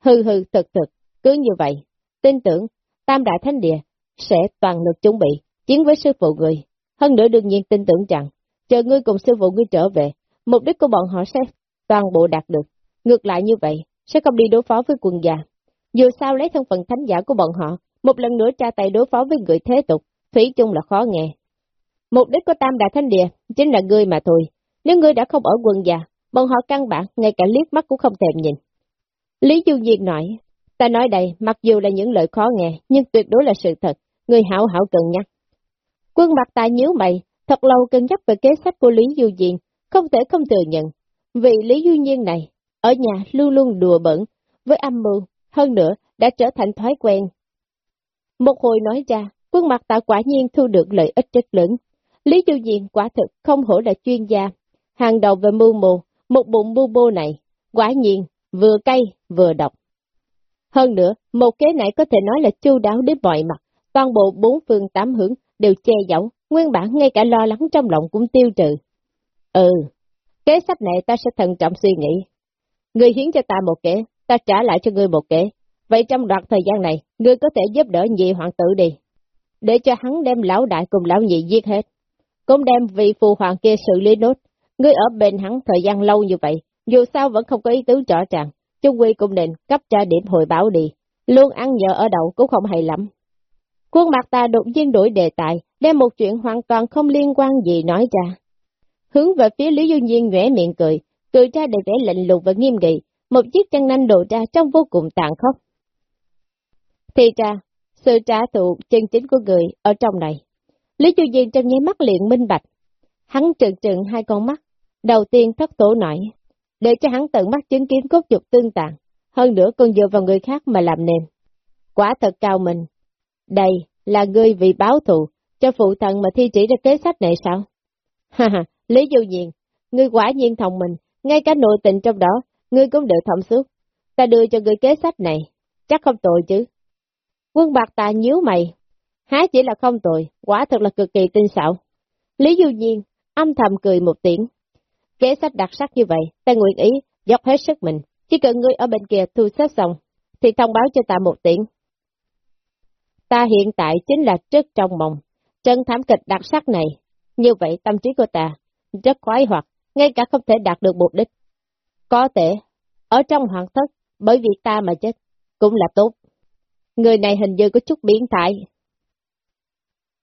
hư hư thực thực, cứ như vậy, tin tưởng Tam Đại Thánh Địa sẽ toàn lực chuẩn bị, chiến với sư phụ người. Hơn nữa đương nhiên tin tưởng rằng, chờ ngươi cùng sư phụ ngươi trở về, mục đích của bọn họ sẽ toàn bộ đạt được. Ngược lại như vậy, sẽ không đi đối phó với quân già. Dù sao lấy thân phận thánh giả của bọn họ, một lần nữa tra tay đối phó với người thế tục, thủy chung là khó nghe. Mục đích của Tam Đại Thánh Địa chính là ngươi mà thôi, nếu ngươi đã không ở quân già, bọn họ căn bản ngay cả liếc mắt cũng không thèm nhìn. Lý Du diệt nói, ta nói đây mặc dù là những lời khó nghe, nhưng tuyệt đối là sự thật, người hảo hảo cần nhắc. Quân mặt ta nhíu mày, thật lâu cân nhắc về kế sách của Lý Du diệt không thể không thừa nhận. Vì Lý Du Nhiên này, ở nhà luôn luôn đùa bẩn, với âm mưu, hơn nữa đã trở thành thói quen. Một hồi nói ra, quân mặt tạ quả nhiên thu được lợi ích rất lớn. Lý Du Diện quả thực không hổ là chuyên gia, hàng đầu về mưu mô, một bụng mưu bô này, quả nhiên, vừa cay, vừa độc. Hơn nữa, một kế này có thể nói là chu đáo đến mọi mặt, toàn bộ bốn phương tám hướng đều che giấu, nguyên bản ngay cả lo lắng trong lòng cũng tiêu trừ. Ừ, kế sách này ta sẽ thận trọng suy nghĩ. Người hiến cho ta một kế, ta trả lại cho ngươi một kế. Vậy trong đoạn thời gian này, ngươi có thể giúp đỡ nhị hoàng tử đi. để cho hắn đem lão đại cùng lão nhị giết hết. Cũng đem vị phù hoàng kia xử lý nốt. Ngươi ở bên hắn thời gian lâu như vậy, dù sao vẫn không có ý tứ rõ ràng, Trung Quy cũng nên cấp tra điểm hồi báo đi, luôn ăn nhờ ở đậu cũng không hay lắm. Quân mặt ta đột nhiên đổi đề tài, đem một chuyện hoàn toàn không liên quan gì nói ra. Hướng về phía Lý Du Nhiên nhẽ miệng cười, cười ra để vẻ lạnh lùng và nghiêm nghị, một chiếc chân nanh đồ ra trong vô cùng tàn khốc. Thì ra, sự trả thù chân chính của người ở trong này. Lý Du Nhiên trong nháy mắt liền minh bạch. Hắn trừng trừng hai con mắt, đầu tiên thất tổ nổi, để cho hắn tận mắt chứng kiến cốt dục tương tàn, hơn nữa còn dựa vào người khác mà làm nên. Quả thật cao mình. Đây là ngươi vì báo thù, cho phụ thần mà thi chỉ ra kế sách này sao? Ha ha, Lý Du Nhiên, ngươi quả nhiên thông minh, ngay cả nội tình trong đó, ngươi cũng đều thông suốt. Ta đưa cho ngươi kế sách này, chắc không tội chứ. Quân bạc ta nhíu mày, há chỉ là không tội, quả thật là cực kỳ tinh xảo. Lý Du Nhiên âm thầm cười một tiếng. Kế sách đặc sắc như vậy, ta nguyện ý, dốc hết sức mình, chỉ cần ngươi ở bên kia thu xếp xong, thì thông báo cho ta một tiếng. Ta hiện tại chính là trước trong mộng, chân thảm kịch đặc sắc này, như vậy tâm trí của ta rất khoái hoạt, ngay cả không thể đạt được mục đích. Có thể, ở trong hoàng thất, bởi vì ta mà chết, cũng là tốt. Người này hình như có chút biến thái,